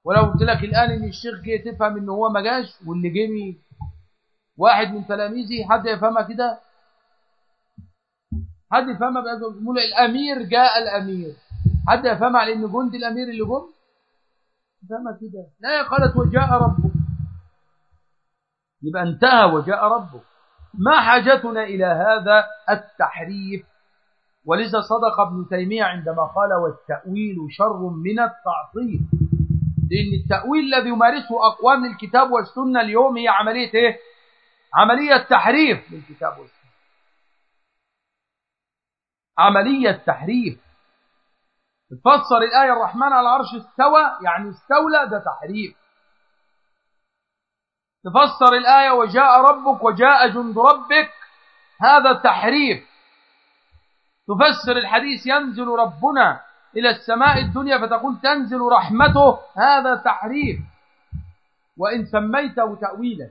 ولو قلت لك الآن إن الشيخ جه تفهم إن هو ما جاش واللي جه واحد من تلاميذي حد يفهمها كده؟ حد يفهمها بقول الأمير جاء الأمير. حد يفهمها على إن جند الأمير اللي جم؟ فهمها كده. لا قالت وجاء ربك يبقى انتهى وجاء ربك ما حاجتنا إلى هذا التحريف؟ ولذا صدق ابن تيمية عندما قال والتأويل شر من التعطيل. لأن التأويل الذي يمارسه أقوام الكتاب والسنة اليوم هي عملية إيه؟ عملية تحريف للكتاب والسنة. عملية تحريف. تفسر الآية الرحمن على العرش استوى يعني استولى ده تحريف. تفسر الآية وجاء ربك وجاء جند ربك هذا تحريف. تفسر الحديث ينزل ربنا. إلى السماء الدنيا فتقول تنزل رحمته هذا تحريف. وإن سميته تأويلا.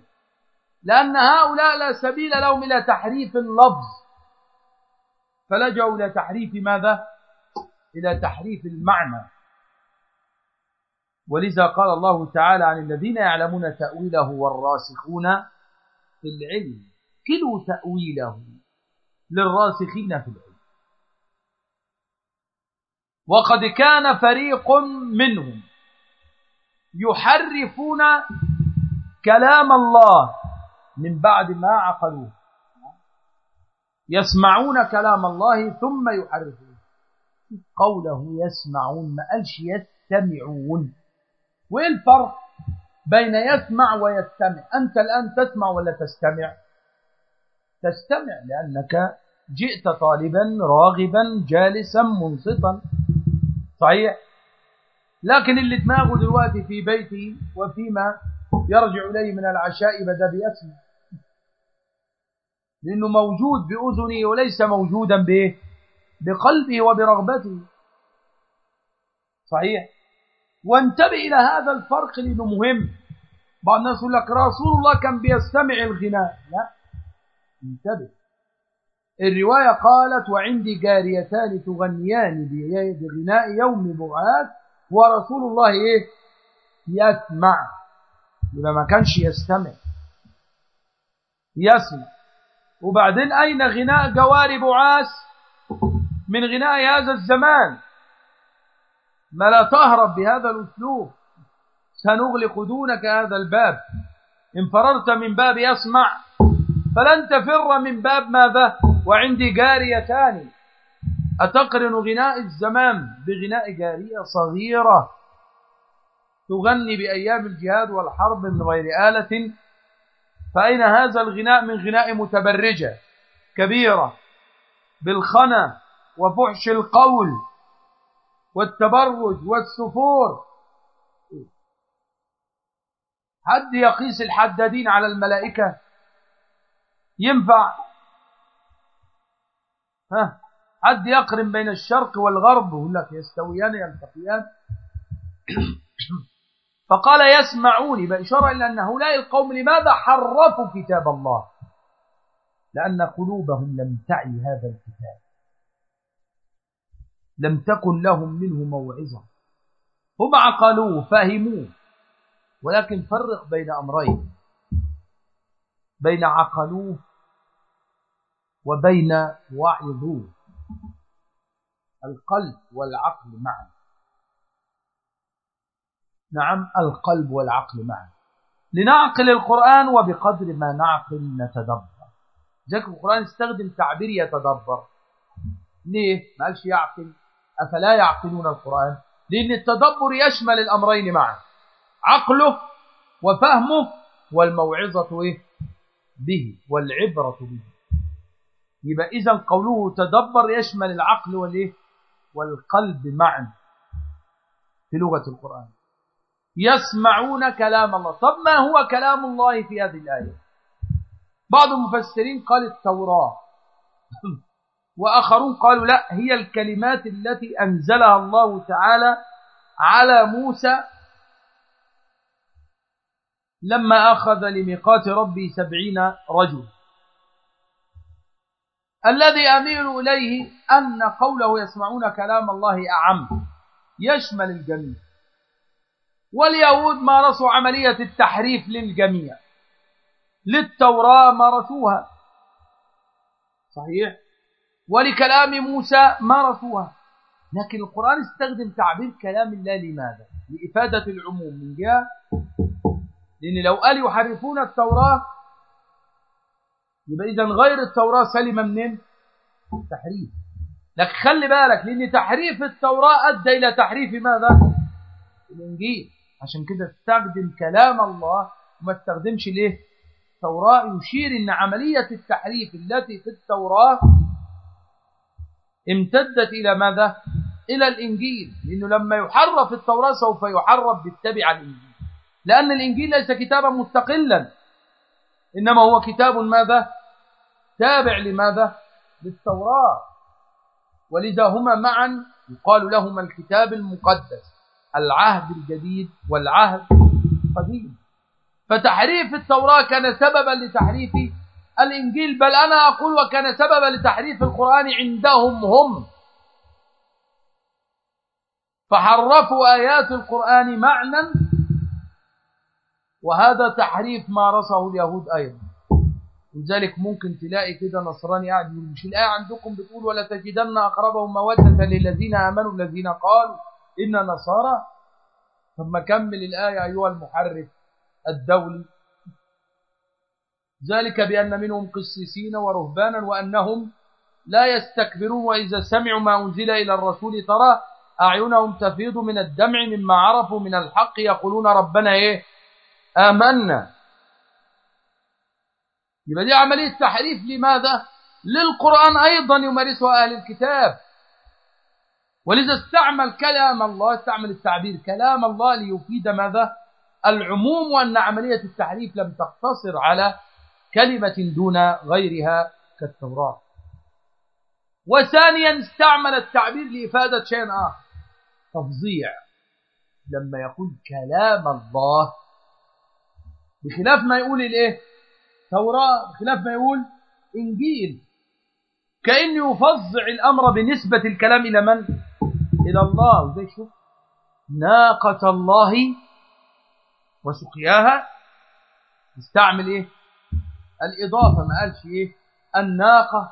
لأن هؤلاء لا سبيل لهم إلى تحريف اللفظ. فلجأوا إلى تحريف ماذا؟ إلى تحريف المعنى. ولذا قال الله تعالى عن الذين يعلمون تأويله والراسخون في العلم كلوا تأويله للراسخين في العلم. وقد كان فريق منهم يحرفون كلام الله من بعد ما عقلوه. يسمعون كلام الله ثم يحرفون. قوله يسمعون ما قالش يستمعون. وإيه الفرق بين يسمع ويستمع؟ أنت الآن تسمع ولا تستمع؟ تستمع لأنك جئت طالبا راغبا جالسا منصتا. صحيح؟ لكن اللي دماغه دلوقتي في بيته وفيما يرجع إليه من العشاء بدأ بيسمع لأنه موجود بأذنه وليس موجودا به بقلبه وبرغبته. صحيح؟ وانتبه إلى هذا الفرق لأنه مهم. بعض الناس يقول لك رسول الله كان بيستمع الغناء. لا. انتبه. الرواية قالت وعندي جاريتان تغنيان بغناء يوم بعاث ورسول الله إيه؟ يسمع. يبقى ما كانش يستمع. يسمع. وبعدين أين غناء جواري بعاس؟ من غناء هذا الزمان. ما لا تهرب بهذا الأسلوب. سنغلق دونك هذا الباب. إن فررت من باب يسمع. فلن تفر من باب ماذا؟ وعندي جاريتان أتقرن غناء الزمان بغناء جارية صغيرة تغني بأيام الجهاد والحرب من غير آلة؟ فأين هذا الغناء من غناء متبرجة كبيرة بالخنا وفحش القول والتبرج والسفور؟ حد يقيس الحدادين على الملائكة؟ ينفع ها حد يقرن بين الشرق والغرب؟ ويقول لك يستويان يلتقيان. *clears throat* فقال يسمعون بإشارة إلى أن هؤلاء القوم لماذا حرفوا كتاب الله؟ لأن قلوبهم لم تعي هذا الكتاب. لم تكن لهم منه موعظة. هم عقلوه فهموه. ولكن فرق بين أمرين. بين عقلوه وبين وعظوه القلب والعقل معا. نعم القلب والعقل معا. لنعقل القرآن وبقدر ما نعقل نتدبر. ذلك القرآن استخدم تعبير يتدبر. ليه؟ ما قالش يعقل. أفلا يعقلون القرآن؟ لأن التدبر يشمل الأمرين معا. عقله وفهمه والموعظة إيه؟ به والعبرة به. يبقى إذا قوله تدبر يشمل العقل والإيه؟ والقلب معا في لغة القرآن. يسمعون كلام الله. طب ما هو كلام الله في هذه الآية؟ بعض المفسرين قال التوراة. *laughs* وآخرون قالوا لا هي الكلمات التي أنزلها الله تعالى على موسى لما أخذ لميقات ربي سبعين رجل الذي أميل إليه أن قوله يسمعون كلام الله أعم يشمل الجميع. واليهود مارسوا عملية التحريف للجميع للتوراة مارسوها. صحيح؟ ولكلام موسى مارسوها. لكن القرآن استخدم تعبير كلام الله لماذا؟ لإفادة العموم. من جهة لأن لو قال يحرفون التوراة يبقى إذا غير التوراة سلم منين؟ التحريف لكن خلي بالك لأن تحريف التوراة أدى إلى تحريف ماذا؟ الإنجيل. عشان كده استخدم كلام الله وما استخدمش ليه؟ التوراة يشير أن عملية التحريف التي في التوراة امتدت إلى ماذا؟ إلى الإنجيل. لأنه لما يحرف التوراة سوف يحرف بالتبع الإنجيل. لأن الإنجيل ليس كتابا مستقلا. إنما هو كتاب ماذا؟ تابع لماذا؟ للتوراة. ولذا هما معا يقال لهما الكتاب المقدس العهد الجديد والعهد القديم. فتحريف التوراة كان سببا لتحريف الإنجيل بل أنا أقول وكان سببا لتحريف القرآن عندهم هم. فحرفوا آيات القرآن معنى وهذا تحريف مارسه اليهود أيضا. لذلك ممكن تلاقي كده نصراني قاعد يقول مش الآية عندكم بتقول ولا تجدن أقربهم مودة للذين آمنوا الذين قالوا إن نصارى؟ ثم كمل الآية أيها المحرف الدولي. ذلك بأن منهم قسيسين ورهبانا وأنهم لا يستكبرون وإذا سمعوا ما أنزل إلى الرسول ترى أعينهم تفيض من الدمع مما عرفوا من الحق يقولون ربنا إيه؟ آمنا. يبقى دي عملية تحريف لماذا؟ للقرآن أيضا يمارسها أهل الكتاب. ولذا استعمل كلام الله استعمل التعبير كلام الله ليفيد ماذا؟ العموم وأن عملية التحريف لم تقتصر على كلمة دون غيرها كالتوراة. وثانيا استعمل التعبير لإفادة شيء آخر تفظيع. لما يقول كلام الله بخلاف ما يقول الإيه؟ توراة بخلاف ما يقول إنجيل. كأنه يفظع الأمر بنسبة الكلام إلى من؟ إلى الله. وزي شوف؟ ناقة الله وسقياها. استعمل إيه؟ الإضافة. ما قالش إيه؟ الناقة.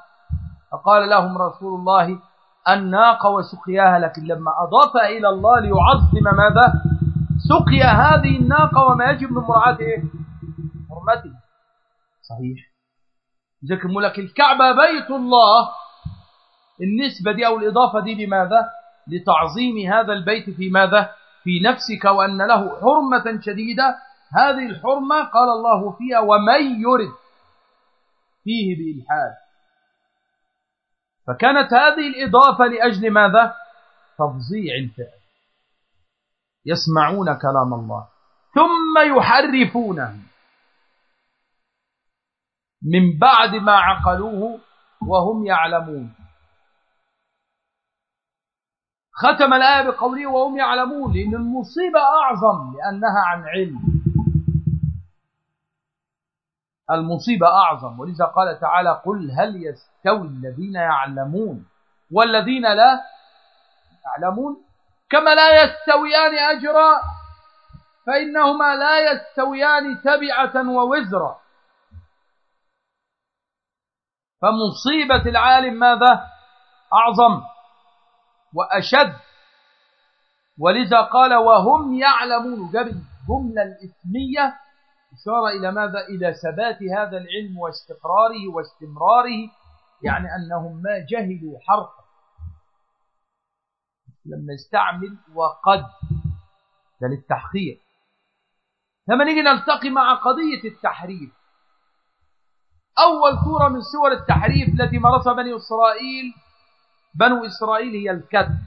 فقال لهم رسول الله الناقة وسقياها. لكن لما أضافها إلى الله ليعظم ماذا؟ سقيا هذه الناقة وما يجب من مراعاة إيه؟ حرمته. صحيح. ذكر لك الكعبة بيت الله النسبة دي أو الإضافة دي لماذا؟ لتعظيم هذا البيت في ماذا؟ في نفسك وأن له حرمة شديدة. هذه الحرمة قال الله فيها ومن يرد فيه بإلحاد فكانت هذه الإضافة لأجل ماذا؟ تفظيع الفعل. يسمعون كلام الله. ثم يحرفونه. من بعد ما عقلوه وهم يعلمون. ختم الآية بقوله وهم يعلمون لأن المصيبة أعظم لأنها عن علم. المصيبة أعظم ولذا قال تعالى قل هل يستوي الذين يعلمون؟ والذين لا يعلمون. كما لا يستويان أجرا فإنهما لا يستويان تبعة ووزرا. فمصيبة العالم ماذا؟ أعظم وأشد. ولذا قال وهم يعلمون. جاب الجملة الإسمية إشارة إلى ماذا؟ إلى ثبات هذا العلم واستقراره واستمراره يعني أنهم ما جهلوا حرفا. لما يستعمل وقد. ده للتحقيق. لما نيجي نلتقي مع قضية التحريف أول صورة من صور التحريف التي مارسها بني إسرائيل بنو إسرائيل هي الكذب.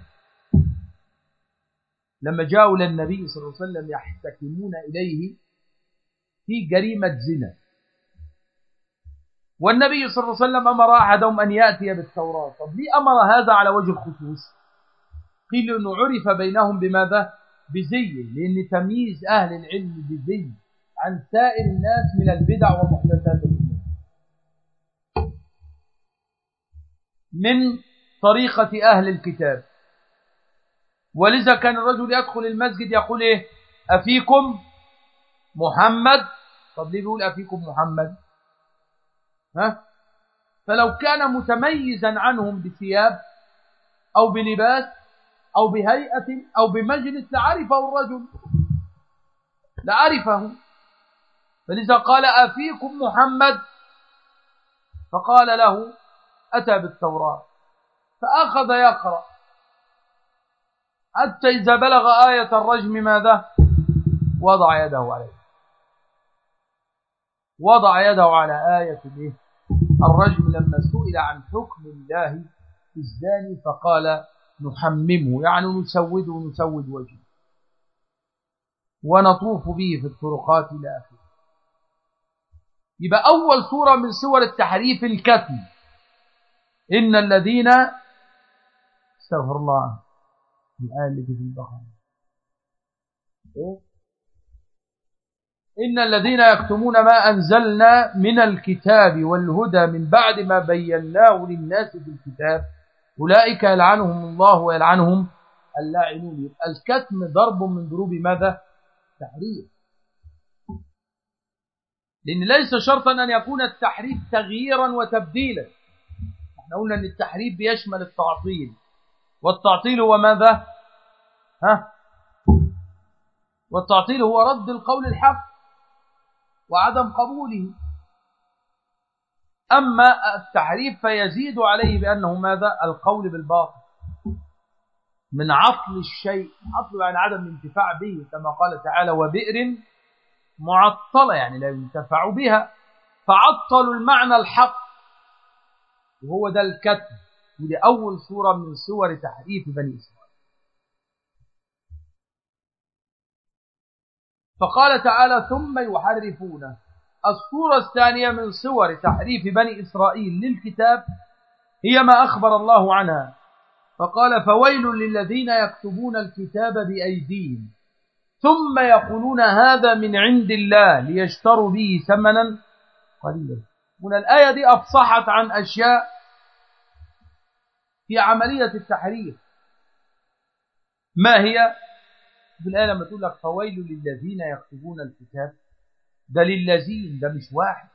لما جاءوا للنبي صلى الله عليه وسلم يحتكمون إليه في جريمة زنا. والنبي صلى الله عليه وسلم أمر أحدهم أن يأتي بالتوراة. طب ليه أمر هذا على وجه الخصوص؟ قيل أنه عرف بينهم بماذا؟ بزي لأن تمييز أهل العلم بزي عن سائر الناس من البدع ومحدثات الأمور من طريقة أهل الكتاب. ولذا كان الرجل يدخل المسجد يقول إيه؟ أفيكم محمد؟ طب ليه بيقول أفيكم محمد؟ ها؟ فلو كان متميزا عنهم بثياب أو بلباس أو بهيئة أو بمجلس لعرفه الرجل. لعرفه. فلذا قال أفيكم محمد؟ فقال له أتى بالتوراة فأخذ يقرأ. حتى إذا بلغ آية الرجم ماذا؟ وضع يده عليه. وضع يده على آية الرجم لما سئل عن حكم الله في الزاني فقال نحممه يعني نسوده ونسود وجهه. ونطوف به في الطرقات إلى آخره. يبقى أول صورة من صور التحريف الكتم. إن الذين استغفر الله. الآية اللي في البقرة. إن الذين يكتمون ما أنزلنا من الكتاب والهدى من بعد ما بيناه للناس في الكتاب. أولئك يلعنهم الله ويلعنهم اللاعنون. الكتم ضرب من ضروب ماذا؟ تحريف لأن ليس شرطا أن يكون التحريف تغييرا وتبديلا. إحنا قلنا أن التحريف بيشمل التعطيل. والتعطيل هو ماذا؟ ها؟ والتعطيل هو رد القول الحق وعدم قبوله. أما التحريف فيزيد عليه بأنه ماذا؟ القول بالباطل. من عطل الشيء عطل يعني عدم الانتفاع به كما قال تعالى وبئر معطلة يعني لا ينتفع بها. فعطلوا المعنى الحق. وهو ده الكتب ودي أول صورة من صور تحريف بني إسرائيل. فقال تعالى ثم يحرفونه الصورة الثانية من صور تحريف بني إسرائيل للكتاب هي ما أخبر الله عنها. فقال فويل للذين يكتبون الكتاب بأيديهم. ثم يقولون هذا من عند الله ليشتروا به ثمنا قليلا. هنا الآية دي أفصحت عن أشياء في عملية التحريف ما هي؟ في الآية لما تقول لك فويل للذين يكتبون الكتاب ده للذين ده مش واحد.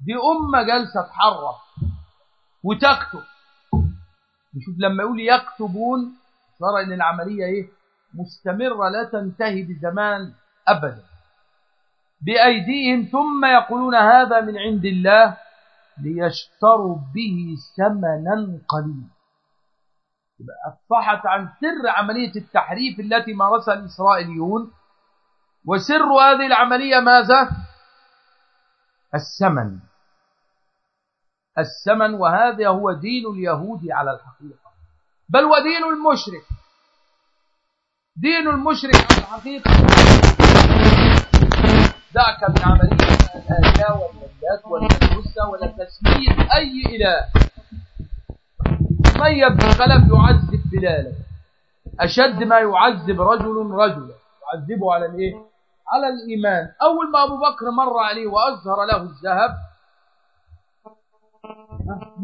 دي أمة جالسة تحرف وتكتب. نشوف لما يقول يكتبون صار إن العملية إيه؟ مستمرة لا تنتهي بزمان ابدا. بأيديهم ثم يقولون هذا من عند الله. ليشتروا به ثمنا قليلا. أفحت عن سر عملية التحريف التي مارسها الإسرائيليون وسر هذه العملية ماذا؟ الثمن. الثمن وهذا هو دين اليهود على الحقيقة. بل ودين المشرك. دين المشرك على الحقيقة. دعك من عملية الآلهة والملات والمجوسة ولا تسمية أي إله؟ أمية بن خلف يعذب بلالا أشد ما يعذب رجل رجلا. يعذبه على الإيه؟ على الإيمان. أول ما أبو بكر مر عليه وأظهر له الذهب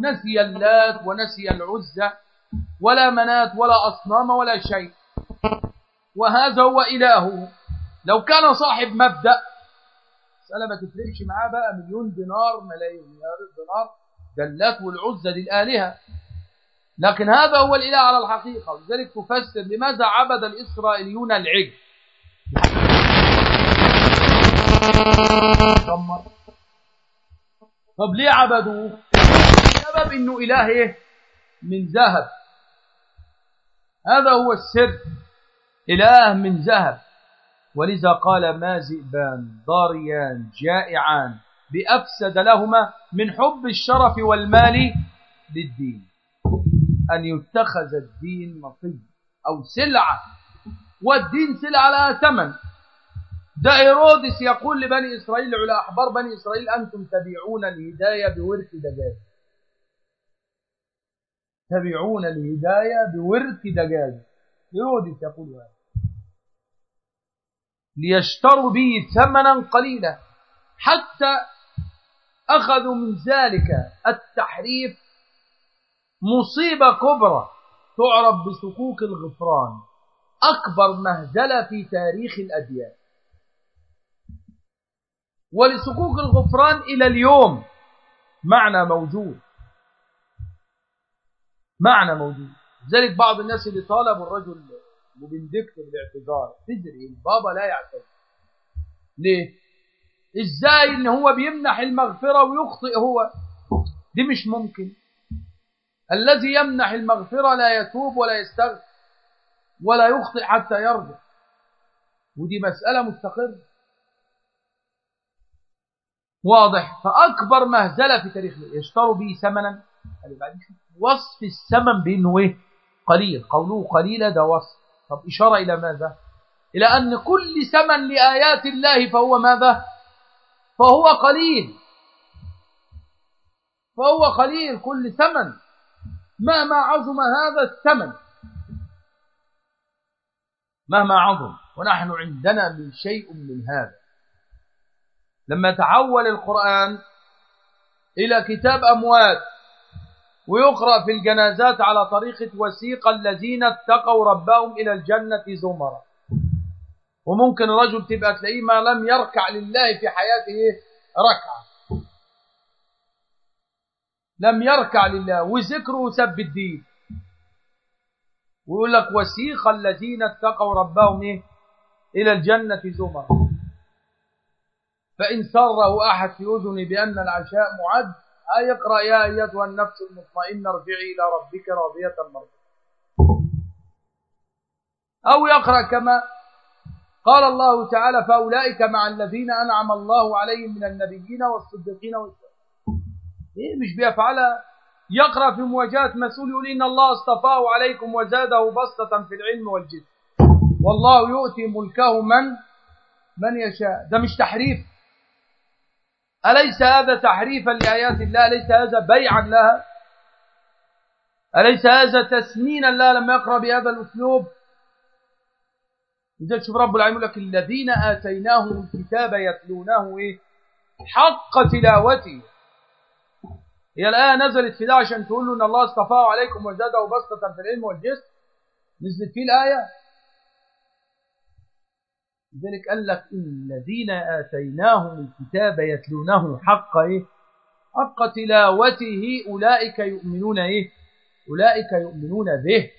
نسي اللات ونسي العزة ولا منات ولا أصنام ولا شيء. وهذا هو إلهه. لو كان صاحب مبدأ مسألة ما تفرقش معاه بقى مليون دينار ملايين دينار ده اللات والعزة دي الآلهة لكن هذا هو الإله على الحقيقة. ولذلك تفسر لماذا عبد الإسرائيليون العجل. طب ليه عبدوه؟ السبب إنه إله إيه؟ من ذهب. هذا هو السر. إله من ذهب. ولذا قال ما ذئبان ضاريان جائعان بأفسد لهما من حب الشرف والمال للدين. أن يتخذ الدين مطي أو سلعة والدين سلعة لها ثمن. ده هيرودس يقول لبني إسرائيل على أحبار بني إسرائيل أنتم تبيعون الهداية بورك دجاج. تبيعون الهداية بورك دجاج. هيرودس يقول هذا. ليشتروا به ثمنا قليلا. حتى أخذوا من ذلك التحريف مصيبة كبرى تعرف بسكوك الغفران. أكبر مهزلة في تاريخ الأديان. ولسكوك الغفران إلى اليوم معنى موجود. معنى موجود. ذلك بعض الناس اللي طالبوا الرجل وبندكت بالاعتذار. تدري البابا لا يعتذر. ليه؟ إزاي إن هو بيمنح المغفرة ويخطئ هو؟ دي مش ممكن. الذي يمنح المغفرة لا يتوب ولا يستغفر ولا يخطئ حتى يرجع. ودي مسألة مستقرة. واضح. فأكبر مهزلة في تاريخ يشتروا به ثمنا. وصف الثمن بأنه إيه؟ قليل. قوله قليل ده وصف. طب إشارة إلى ماذا؟ إلى أن كل ثمن لآيات الله فهو ماذا؟ فهو قليل. فهو قليل كل ثمن. مهما عظم هذا الثمن؟ مهما عظم؟ ونحن عندنا من شيء من هذا. لما تحول القرآن إلى كتاب أموات ويقرأ في الجنازات على طريقة وسيق الذين اتقوا ربهم إلى الجنة زمرا. وممكن رجل تبقى تلاقيه ما لم يركع لله في حياته ركعة. لم يركع لله وذكره سب الدين. ويقول لك وسيق الذين اتقوا ربهم إيه؟ إلى الجنة زمرا. فإن سره أحد في أذني بأن العشاء معد يقرأ يا أيتها النفس المطمئنة ارجعي إلى ربك راضية مرضية. أو يقرأ كما قال الله تعالى فأولئك مع الذين أنعم الله عليهم من النبيين والصديقين والشهداء إيه مش بيفعلها يقرأ في مواجهة مسؤول يقول إن الله اصطفاه عليكم وزاده بسطة في العلم والجسم. والله يؤتي ملكه من من يشاء. ده مش تحريف. أليس هذا تحريفا لآيات الله؟ أليس هذا بيعا لها؟ أليس هذا تسمينا لها لما يقرأ بهذا الأسلوب؟ إذا شوف رب العالمين لك الذين آتيناهم الكتاب يتلونه إيه؟ حق تلاوته. هي الآية نزلت في ده عشان تقول له إن الله اصطفاه عليكم وزاده بسطة في العلم والجسم. نزلت فيه الآية؟ لذلك قال لك إن الذين آتيناهم الكتاب يتلونه حق إيه؟ حق تلاوته أولئك يؤمنون إيه؟ أولئك يؤمنون به.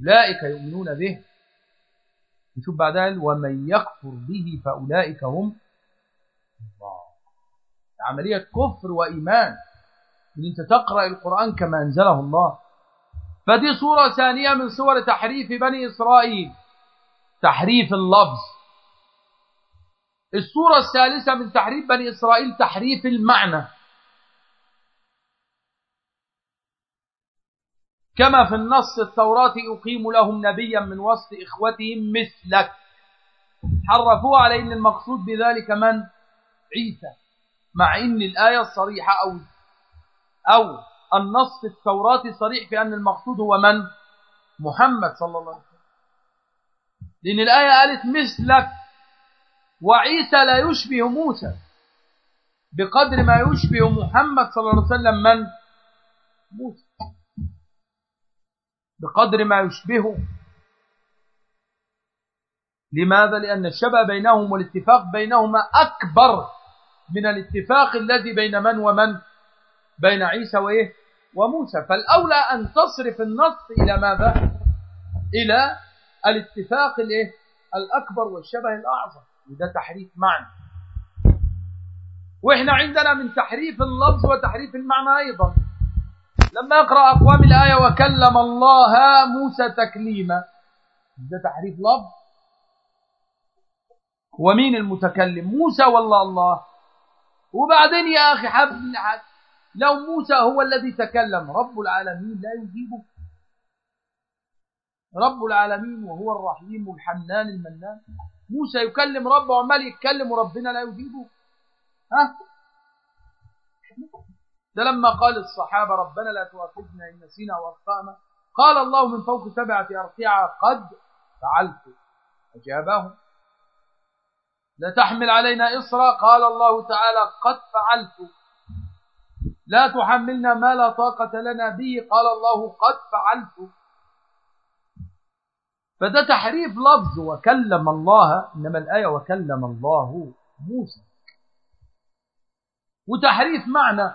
أولئك يؤمنون به. نشوف بعدها ومن يكفر به فأولئك هم الله عملية كفر وإيمان. إن أنت تقرأ القرآن كما أنزله الله. فدي صورة ثانية من صور تحريف بني إسرائيل. تحريف اللفظ. الصورة الثالثة من تحريف بني إسرائيل تحريف المعنى. كما في النص التوراة أقيم لهم نبيا من وسط إخوتهم مثلك. حرفوا على أن المقصود بذلك من؟ عيسى. مع أن الآية الصريحة أو أو النص في التوراة صريح في أن المقصود هو من؟ محمد صلى الله عليه وسلم. لأن الآية قالت مثلك وعيسى لا يشبه موسى بقدر ما يشبه محمد صلى الله عليه وسلم من؟ موسى. بقدر ما يشبهه. لماذا؟ لأن الشبه بينهم والاتفاق بينهما أكبر من الاتفاق الذي بين من ومن؟ بين عيسى وإيه؟ وموسى. فالأولى أن تصرف النص إلى ماذا؟ إلى الاتفاق الإيه؟ الأكبر والشبه الأعظم. وده تحريف معنى. وإحنا عندنا من تحريف اللفظ وتحريف المعنى أيضا. لما يقرأ أقوام الآية وكلم الله موسى تكليما. ده تحريف لفظ. ومين المتكلم؟ موسى والله الله؟ وبعدين يا أخي حب لو موسى هو الذي تكلم رب العالمين لا يجيبه. رب العالمين وهو الرحيم الحنان المنان. موسى يكلم ربه وعمال يتكلم وربنا لا يجيبه. ها؟ ده لما قال الصحابة ربنا لا تؤاخذنا إن نسينا وأخطأنا. قال الله من فوق سبعة أرقعة قد فعلت. أجابهم. لا تحمل علينا إصرا. قال الله تعالى قد فعلت. لا تحملنا ما لا طاقة لنا به. قال الله قد فعلت. فده تحريف لفظ وكلم الله إنما الآية وكلم الله موسى. وتحريف معنى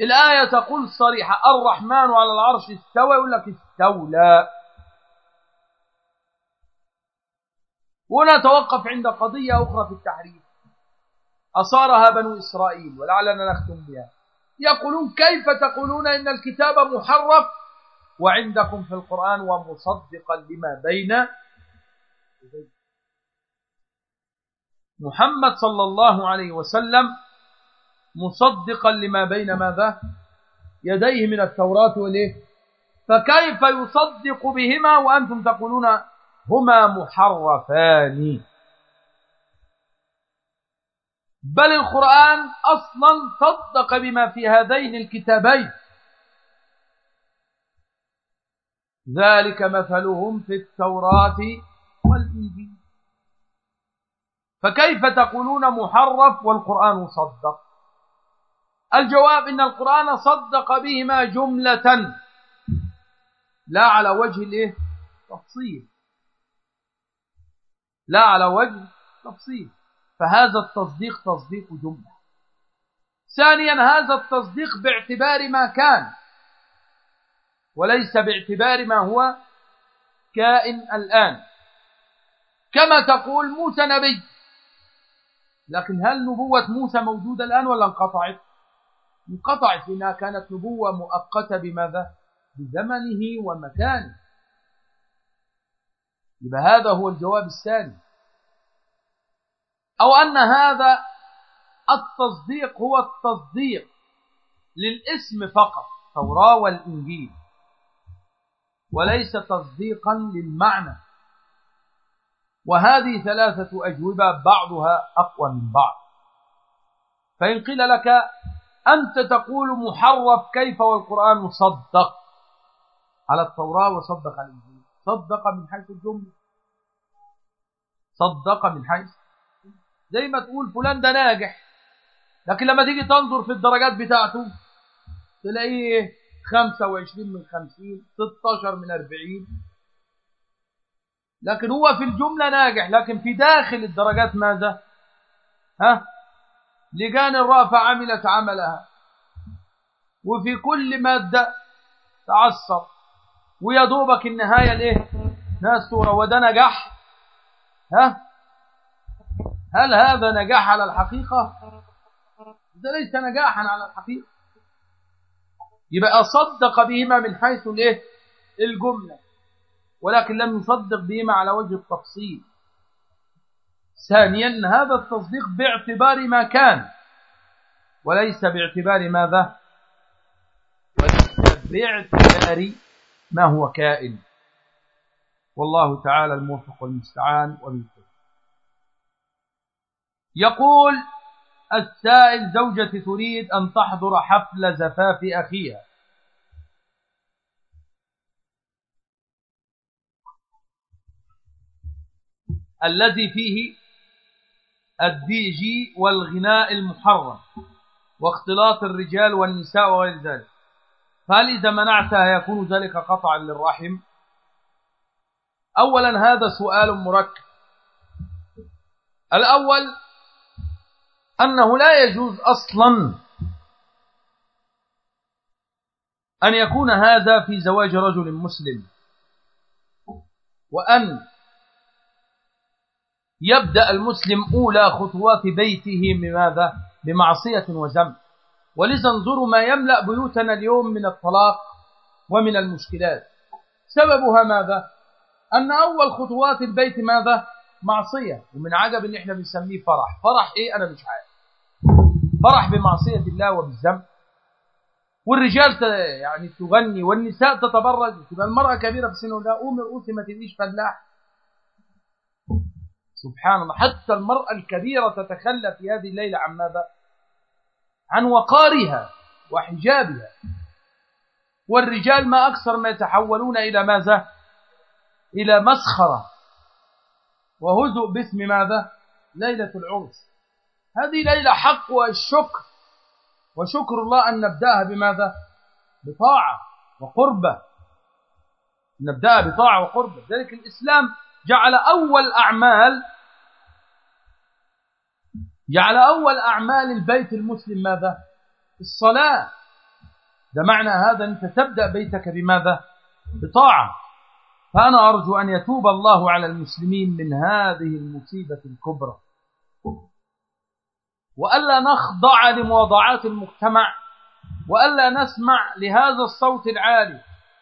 الآية تقول صريحة الرحمن على العرش استوى يقول لك استولى. ونتوقف عند قضية أخرى في التحريف. أصارها بنو إسرائيل ولعلنا نختم بها. يقولون كيف تقولون إن الكتاب محرف؟ وعندكم في القرآن ومصدقا لما بين محمد صلى الله عليه وسلم مصدقا لما بين ماذا؟ يديه من التوراة والإيه؟ فكيف يصدق بهما وأنتم تقولون هما محرفان؟ بل القرآن أصلا صدق بما في هذين الكتابين. ذلك مثلهم في التوراة والإنجيل. فكيف تقولون محرف والقرآن صدق؟ الجواب إن القرآن صدق بهما جملة لا على وجه الإيه؟ تفصيل. لا على وجه تفصيل. فهذا التصديق تصديق جملة. ثانيا هذا التصديق باعتبار ما كان. وليس باعتبار ما هو كائن الآن. كما تقول موسى نبي. لكن هل نبوة موسى موجودة الآن ولا انقطعت؟ انقطعت لأنها كانت نبوة مؤقتة بماذا؟ بزمنه ومكانه. يبقى هذا هو الجواب الثاني أو أن هذا التصديق هو التصديق للاسم فقط توراة والإنجيل. وليس تصديقا للمعنى. وهذه ثلاثة أجوبة بعضها أقوى من بعض. فإن قيل لك أنت تقول محرف كيف والقرآن مصدق على التوراة وصدق الإنجيل. صدق من حيث الجملة. صدق من حيث. زي ما تقول فلان ده ناجح لكن لما تيجي تنظر في الدرجات بتاعته تلاقيه 25 من 50 16 من 40 لكن هو في الجملة ناجح لكن في داخل الدرجات ماذا؟ ها؟ لجان الرأفة عملت عملها. وفي كل مادة تعصر ويا دوبك النهاية الايه ناس تورى وده نجاح. ها؟ هل هذا نجاح على الحقيقة؟ ده ليس نجاحا على الحقيقة. يبقى صدق بهما من حيث الإيه؟ الجملة. ولكن لم يصدق بهما على وجه التفصيل. ثانيا هذا التصديق باعتبار ما كان وليس باعتبار ماذا؟ وليس باعتبار ما هو كائن. والله تعالى الموفق والمستعان وبالتالي يقول السائل زوجتي تريد أن تحضر حفل زفاف أخيها. الذي فيه الدي جي والغناء المحرم واختلاط الرجال والنساء وغير ذلك. فهل إذا منعتها يكون ذلك قطعا للرحم؟ أولا هذا سؤال مركب. الأول أنه لا يجوز أصلا أن يكون هذا في زواج رجل مسلم وأن يبدأ المسلم أولى خطوات بيته بماذا؟ بمعصية وذنب ولذا انظروا ما يملأ بيوتنا اليوم من الطلاق ومن المشكلات سببها ماذا؟ أن أول خطوات البيت ماذا؟ معصية ومن عجب إن إحنا بنسميه فرح فرح إيه أنا مش عارف فرح بمعصية الله وبالذنب. والرجال يعني تغني والنساء تتبرج. تبقى المرأة كبيرة في سنه لا قوم رؤوسي ما تبقيش فلاح سبحان الله. حتى المرأة الكبيرة تتخلى في هذه الليلة عن ماذا؟ عن وقارها وحجابها. والرجال ما أكثر ما يتحولون إلى ماذا؟ إلى مسخرة. وهزء باسم ماذا؟ ليلة العرس. هذه ليلة حق والشكر. وشكر الله أن نبدأها بماذا؟ بطاعة وقربة. نبدأها بطاعة وقربة. ذلك الإسلام جعل أول أعمال جعل أول أعمال البيت المسلم ماذا؟ الصلاة. ده معنى هذا أنت تبدأ بيتك بماذا؟ بطاعة. فأنا أرجو أن يتوب الله على المسلمين من هذه المصيبة الكبرى. وألا نخضع لمواضعات المجتمع وألا نسمع لهذا الصوت العالي.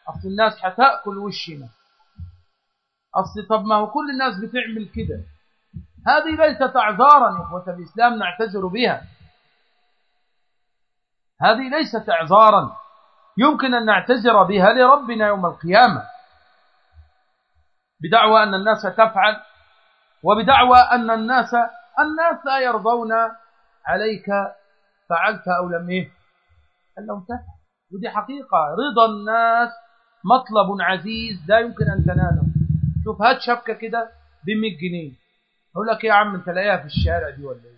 أصل الناس حتأكل وشنا. أصل طب ما هو كل الناس بتعمل كده. هذه ليست أعذارا إخوة الإسلام نعتذر بها. هذه ليست أعذارا. يمكن أن نعتذر بها لربنا يوم القيامة. بدعوى أن الناس تفعل وبدعوى أن الناس الناس لا يرضون عليك فعلت أو لم إيه؟ لم تفعل. ودي حقيقة. رضا الناس مطلب عزيز لا يمكن أن تناله. شوف هات شبكة كده ب 100 جنيه. يقول لك يا عم أنت لاقيها في الشارع دي ولا إيه؟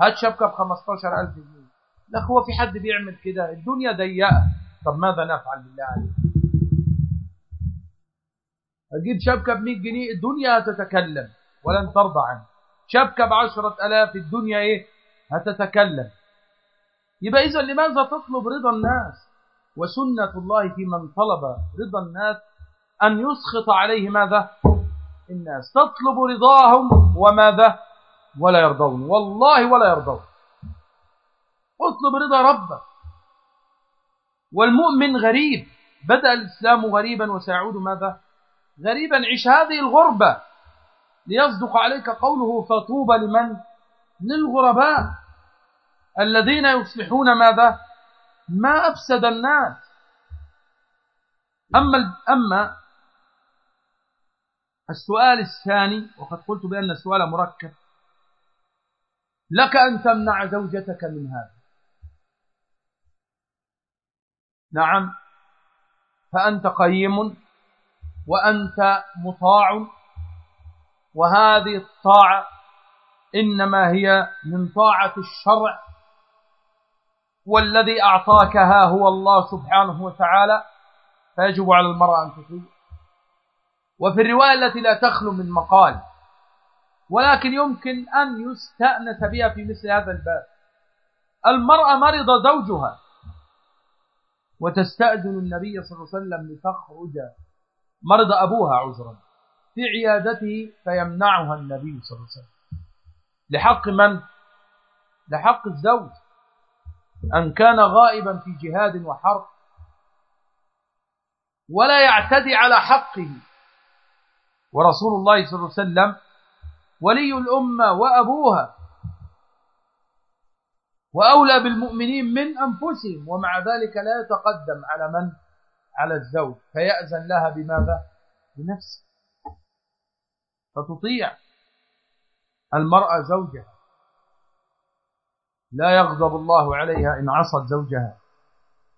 هات شبكة ب 15000 جنيه. لا هو في حد بيعمل كده؟ الدنيا ضيقة. طب ماذا نفعل بالله عليك؟ أجيب شبكة ب 100 جنيه؟ الدنيا هتتكلم ولن ترضى عنه شبكة ب 10000 الدنيا إيه؟ هتتكلم. يبقى إذا لماذا تطلب رضا الناس وسنة الله في من طلب رضا الناس أن يسخط عليه ماذا؟ الناس تطلب رضاهم وماذا؟ ولا يرضون. والله ولا يرضون. اطلب رضا ربك. والمؤمن غريب. بدأ الإسلام غريبا وسيعود ماذا؟ غريبا. عش هذه الغربة. ليصدق عليك قوله فطوبى لمن؟ للغرباء الذين يصلحون ماذا؟ ما أفسد الناس. أما, أما السؤال الثاني وقد قلت بأن السؤال مركب لك أن تمنع زوجتك من هذا. نعم فأنت قيم وأنت مطاع وهذه الطاعة إنما هي من طاعة الشرع والذي أعطاكها هو الله سبحانه وتعالى فيجب على المرأة أن تطيع وفي الرواية التي لا تخلو من مقال ولكن يمكن أن يستأنس بها في مثل هذا الباب. المرأة مرض زوجها وتستأذن النبي صلى الله عليه وسلم لتخرج. مرض أبوها عذرا في عيادته فيمنعها النبي صلى الله عليه وسلم. لحق من؟ لحق الزوج. أن كان غائبا في جهاد وحرب. ولا يعتدي على حقه. ورسول الله صلى الله عليه وسلم ولي الأمة وأبوها. وأولى بالمؤمنين من أنفسهم. ومع ذلك لا يتقدم على من؟ على الزوج. فيأذن لها بماذا؟ بنفسه. فتطيع. المرأة زوجها. لا يغضب الله عليها إن عصت زوجها.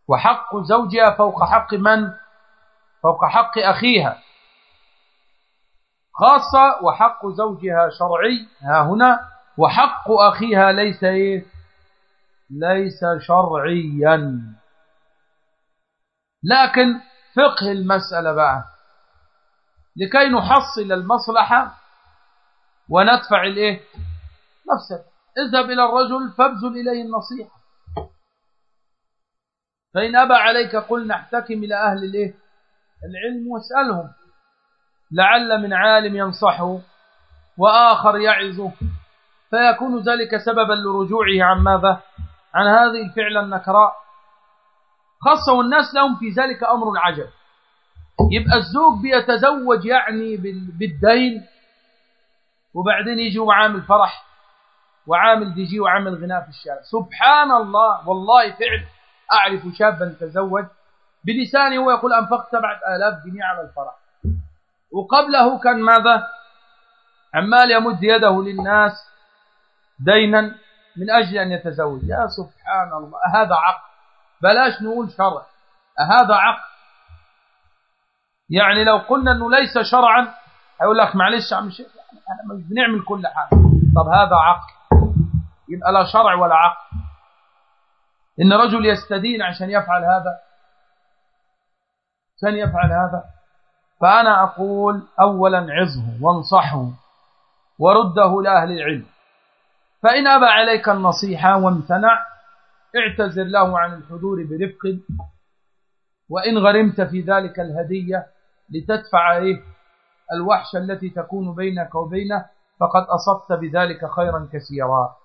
وحق زوجها فوق حق من؟ فوق حق أخيها. خاصة وحق زوجها شرعي. ها هنا. وحق أخيها ليس إيه؟ ليس شرعيا. لكن فقه المسألة بقى. لكي نحصل المصلحة وندفع الإيه؟ نفسك اذهب إلى الرجل فابذل إليه النصيحة. فإن أبى عليك قل نحتكم إلى أهل الإيه؟ العلم واسألهم. لعل من عالم ينصحه وآخر يعظه. فيكون ذلك سببا لرجوعه عن ماذا؟ عن هذه الفعل النكراء. خاصة والناس لهم في ذلك أمر عجب. يبقى الزوج بيتزوج يعني بالدين وبعدين يجي وعامل فرح وعامل دي وعامل غناء في الشارع. سبحان الله والله فعل. أعرف شابا تزوج بلسانه هو يقول أنفقت سبعة آلاف جنيه على الفرح. وقبله كان ماذا؟ عمال يمد يده للناس دينا من أجل أن يتزوج. يا سبحان الله هذا عقل؟ بلاش نقول شرع هذا عقل؟ يعني لو قلنا أنه ليس شرعا هيقول لك معلش عم شيخ إحنا مش بنعمل كل حاجة. طب هذا عقل. يبقى لا شرع ولا عقل. إن رجل يستدين عشان يفعل هذا. عشان يفعل هذا. فأنا أقول أولا عظه وانصحه ورده لأهل العلم. فإن أبى عليك النصيحة وامتنع اعتذر له عن الحضور برفق. وإن غرمت في ذلك الهدية لتدفع إيه الوحشة التي تكون بينك وبينه فقد أصبت بذلك خيرا كثيرا.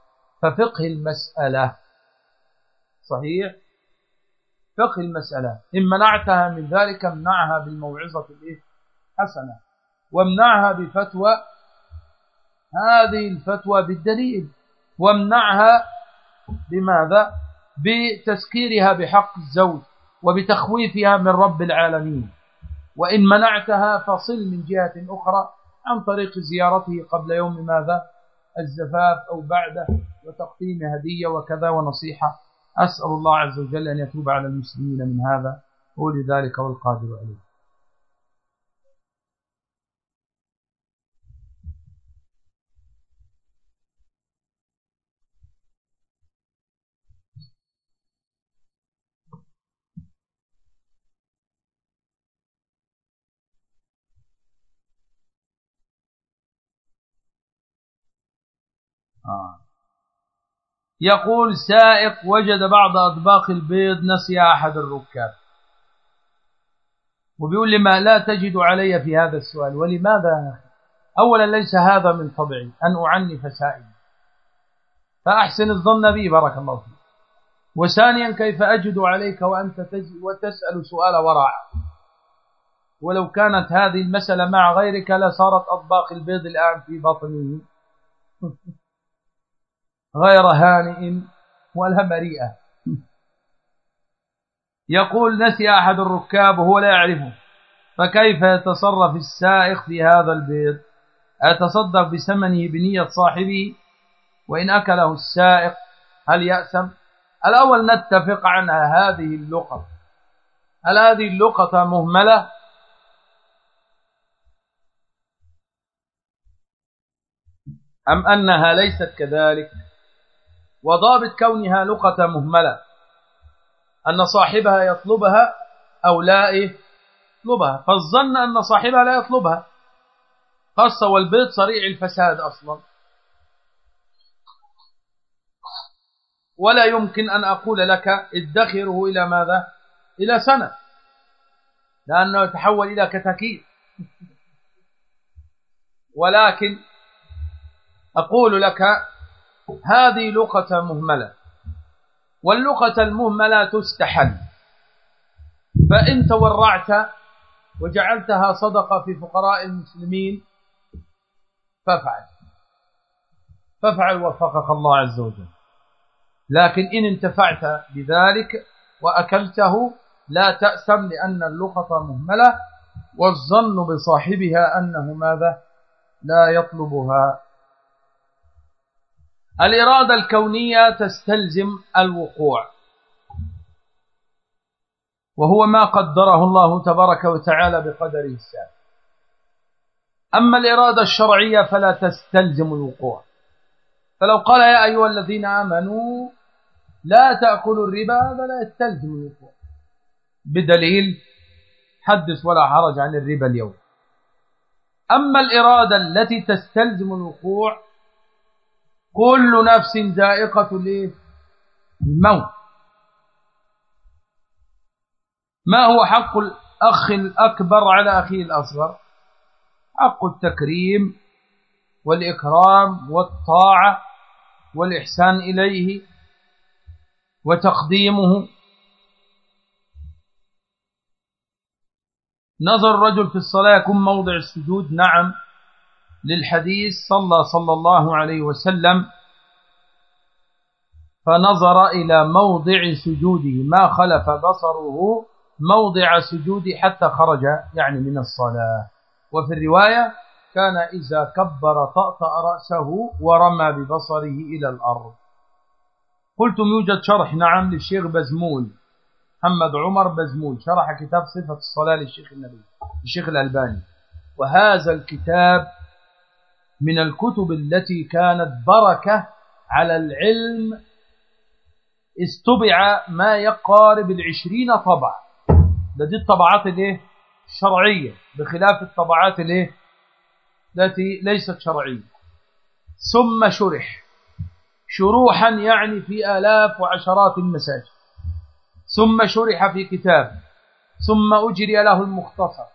ففقه المسألة. صحيح؟ فقه المسألة. إن منعتها من ذلك امنعها بالموعظة الحسنة وامنعها بفتوى هذه الفتوى بالدليل. وامنعها بماذا؟ بتسكيرها بحق الزوج وبتخويفها من رب العالمين. وإن منعتها فصل من جهة أخرى عن طريق زيارته قبل يوم ماذا؟ الزفاف أو بعده وتقديم هدية وكذا ونصيحة. أسأل الله عز وجل أن يتوب على المسلمين من هذا. ولذلك والقادر عليه. آه. يقول سائق وجد بعض أطباق البيض نسي أحد الركاب. وبيقول لي ما لا تجد علي في هذا السؤال ولماذا؟ أولا ليس هذا من طبعي أن أعنف سائلا فأحسن الظن بي بارك الله فيك. وثانيا كيف أجد عليك وأنت وتسأل سؤال ورع ولو كانت هذه المسألة مع غيرك لصارت أطباق البيض الآن في بطنه *laughs* غير هانئ ولا بريئة يقول نسي أحد الركاب وهو لا يعرفه فكيف يتصرف السائق في هذا البيض أتصدق بثمنه بنية صاحبه؟ وإن أكله السائق هل يأسم الأول نتفق عن هذه اللقطة. هل هذه اللقطة مهملة؟ أم أنها ليست كذلك؟ وضابط كونها لقطة مهملة. أن صاحبها يطلبها أو لا إيه؟ يطلبها. فالظن أن صاحبها لا يطلبها. خاصة والبيض صريع الفساد أصلا. ولا يمكن أن أقول لك ادخره إلى ماذا؟ إلى سنة. لأنه يتحول إلى كتاكيت. ولكن أقول لك هذه لقطة مهملة. واللقطة المهملة تستحل. فإن تورعت وجعلتها صدقة في فقراء المسلمين فافعل. فافعل وفقك الله عز وجل. لكن إن انتفعت بذلك وأكلته لا تأسم لأن اللقطة مهملة والظن بصاحبها أنه ماذا؟ لا يطلبها الإرادة الكونية تستلزم الوقوع. وهو ما قدره الله تبارك وتعالى بقدره السابق. أما الإرادة الشرعية فلا تستلزم الوقوع. فلو قال يا أيها الذين آمنوا لا تأكلوا الربا هذا لا يستلزم الوقوع. بدليل حدث ولا حرج عن الربا اليوم. أما الإرادة التي تستلزم الوقوع كل نفس ذائقة الموت. ما هو حق الأخ الأكبر على أخيه الأصغر؟ حق التكريم والإكرام والطاعة والإحسان إليه وتقديمه. نظر الرجل في الصلاة يكون موضع السجود؟ نعم. للحديث صلى صلى الله عليه وسلم فنظر إلى موضع سجوده ما خلف بصره موضع سجوده حتى خرج يعني من الصلاة. وفي الرواية كان إذا كبر طأطأ رأسه ورمى ببصره إلى الأرض. قلتم يوجد شرح نعم للشيخ بزمول محمد عمر بزمول شرح كتاب صفة الصلاة للشيخ النبي الشيخ الألباني. وهذا الكتاب من الكتب التي كانت بركة على العلم استبع ما يقارب العشرين طبع ده دي الطبعات الايه؟ الشرعية بخلاف الطبعات الايه؟ التي ليست شرعية. ثم شرح. شروحا يعني في آلاف وعشرات المساجد. ثم شرح في كتاب. ثم أجري له المختصر.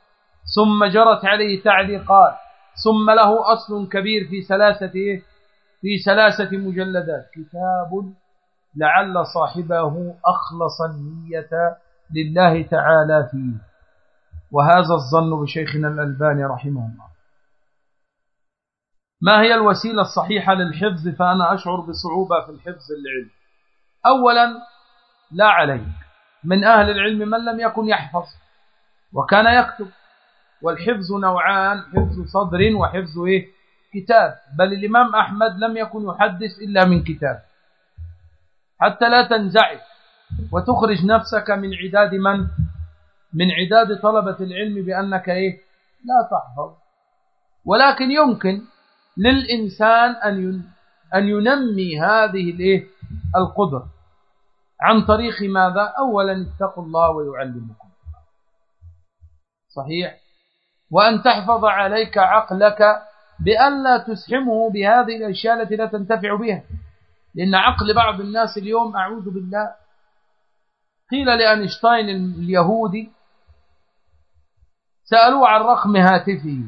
ثم جرت عليه تعليقات. ثم له أصل كبير في ثلاثة في ثلاثة مجلدات. كتاب لعل صاحبه أخلص النية لله تعالى فيه. وهذا الظن بشيخنا الألباني رحمه الله. ما هي الوسيلة الصحيحة للحفظ؟ فأنا أشعر بصعوبة في الحفظ العلم. أولا لا عليك. من أهل العلم من لم يكن يحفظ وكان يكتب. والحفظ نوعان حفظ صدر وحفظ إيه؟ كتاب. بل الإمام أحمد لم يكن يحدث إلا من كتاب. حتى لا تنزعج وتخرج نفسك من عداد من؟ من عداد طلبة العلم بأنك إيه؟ لا تحفظ. ولكن يمكن للإنسان أن أن ينمي هذه الإيه؟ القدرة. عن طريق ماذا؟ أولا اتقوا الله ويعلمكم. صحيح؟ وأن تحفظ عليك عقلك بأن لا تسحمه بهذه الأشياء التي لا تنتفع بها. لأن عقل بعض الناس اليوم أعوذ بالله. قيل لأنشتاين اليهودي سألوه عن رقم هاتفه.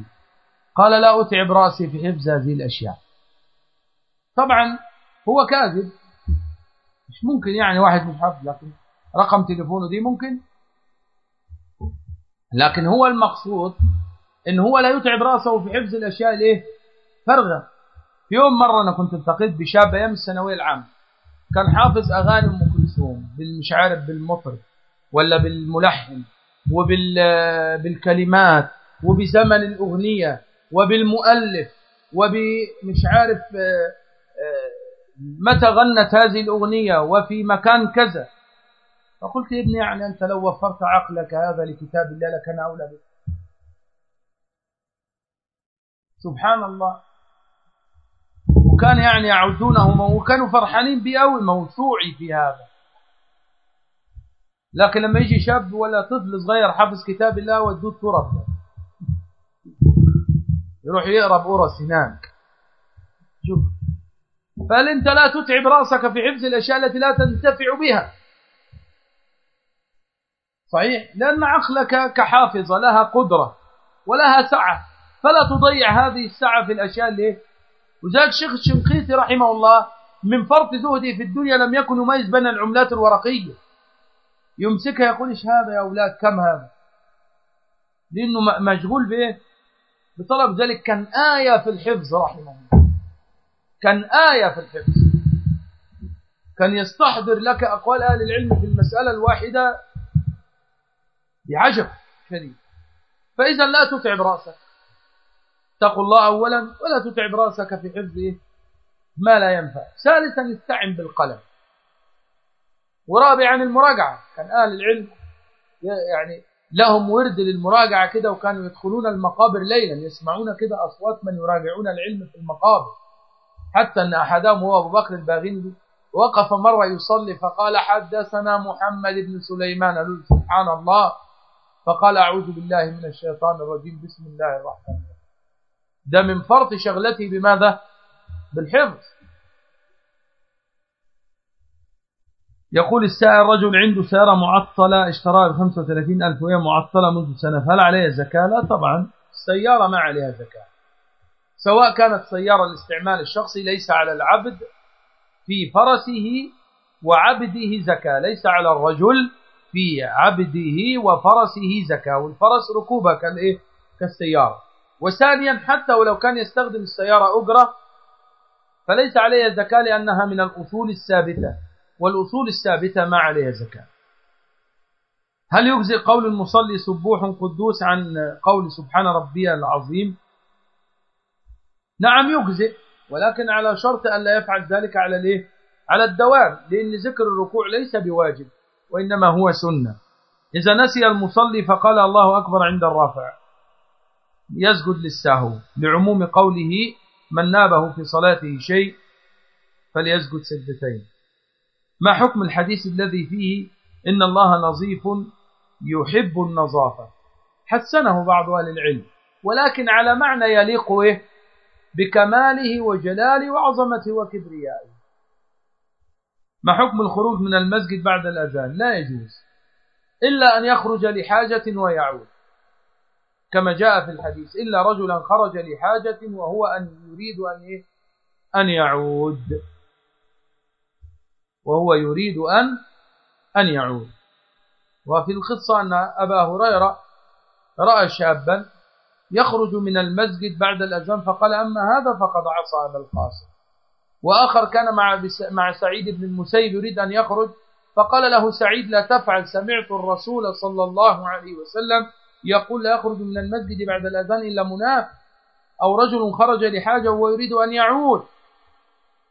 قال لا أتعب رأسي في حفظ هذه الأشياء. طبعا هو كاذب. مش ممكن يعني واحد مش حفظ لكن رقم تليفونه دي ممكن. لكن هو المقصود ان هو لا يتعب رأسه في حفظ الأشياء الإيه؟ فرغة في يوم مرة أنا كنت التقيت بشاب أيام الثانوية العامة. كان حافظ أغاني أم كلثوم مش عارف بالمطرب ولا بالملحن وبالكلمات وبزمن الأغنية وبالمؤلف وبمش عارف آه، آه، متى غنت هذه الأغنية وفي مكان كذا. فقلت يا ابني يعني أنت لو وفرت عقلك هذا لكتاب الله لكان أولى به سبحان الله. وكان يعني يعدونه وكانوا فرحانين بي أوي موسوعي في هذا. لكن لما يجي شاب ولا طفل صغير حافظ كتاب الله ودوه تراب يروح يقرأ بقرص هناك. شوف. فهل انت لا تتعب رأسك في حفظ الأشياء التي لا تنتفع بها. صحيح؟ لأن عقلك كحافظه لها قدرة ولها سعة. فلا تضيع هذه السعه في الأشياء اللي وذلك الشيخ الشنقيطي رحمه الله من فرط زهده في الدنيا لم يكن يميز بين العملات الورقية. يمسكها يقول إيش هذا يا أولاد؟ كم هذا؟ لأنه مشغول بإيه؟ بطلب. ذلك كان آية في الحفظ رحمه الله. كان آية في الحفظ. كان يستحضر لك أقوال أهل العلم في المسألة الواحدة بعجب. شديد. فإذا لا تتعب رأسك. اتقوا الله أولا ولا تتعب رأسك في حفظ ما لا ينفع. ثالثا استعن بالقلم. ورابعا المراجعة. كان أهل العلم يعني لهم ورد للمراجعة كده وكانوا يدخلون المقابر ليلا يسمعون كده أصوات من يراجعون العلم في المقابر. حتى أن أحدهم هو أبو بكر الباغندي وقف مرة يصلي فقال حدثنا محمد بن سليمان سبحان الله. فقال أعوذ بالله من الشيطان الرجيم. بسم الله الرحمن الرحيم. ده من فرط شغلته بماذا بالحفظ يقول السائل رجل عنده سيارة معطلة اشتراها ب 35 ألف وهي معطلة منذ سنة هل عليها زكاة؟ لا طبعا السيارة ما عليها زكاة سواء كانت سيارة الاستعمال الشخصي ليس على العبد في فرسه وعبده زكاة ليس على الرجل في عبده وفرسه زكاة والفرس ركوبة كالإيه؟ كالسيارة وثانيا حتى ولو كان يستخدم السيارة أجرة فليس عليها زكاة لأنها من الأصول الثابتة والأصول الثابتة ما عليها زكاة. هل يجزي قول المصلي سبوح قدوس عن قول سبحان ربي العظيم؟ نعم يجزئ ولكن على شرط أن لا يفعل ذلك على الإيه؟ على الدوام لأن ذكر الركوع ليس بواجب وإنما هو سنة. إذا نسي المصلي فقال الله أكبر عند الرافع. يسجد للسهو لعموم قوله من نابه في صلاته شيء فليسجد سجدتين. ما حكم الحديث الذي فيه إن الله نظيف يحب النظافة؟ حسنه بعض أهل العلم ولكن على معنى يليق بكماله وجلاله وعظمته وكبريائه. ما حكم الخروج من المسجد بعد الأذان؟ لا يجوز إلا أن يخرج لحاجة ويعود. كما جاء في الحديث إلا رجلا خرج لحاجة وهو أن يريد أن, إيه؟ أن يعود. وهو يريد أن أن يعود. وفي القصة أن أبا هريرة رأى شابا يخرج من المسجد بعد الأذان فقال أما هذا فقد عصى أبا القاسم. وآخر كان مع مع سعيد بن المسيب يريد أن يخرج فقال له سعيد لا تفعل سمعت الرسول صلى الله عليه وسلم يقول لا يخرج من المسجد بعد الأذان إلا مناف أو رجل خرج لحاجة ويريد أن يعود.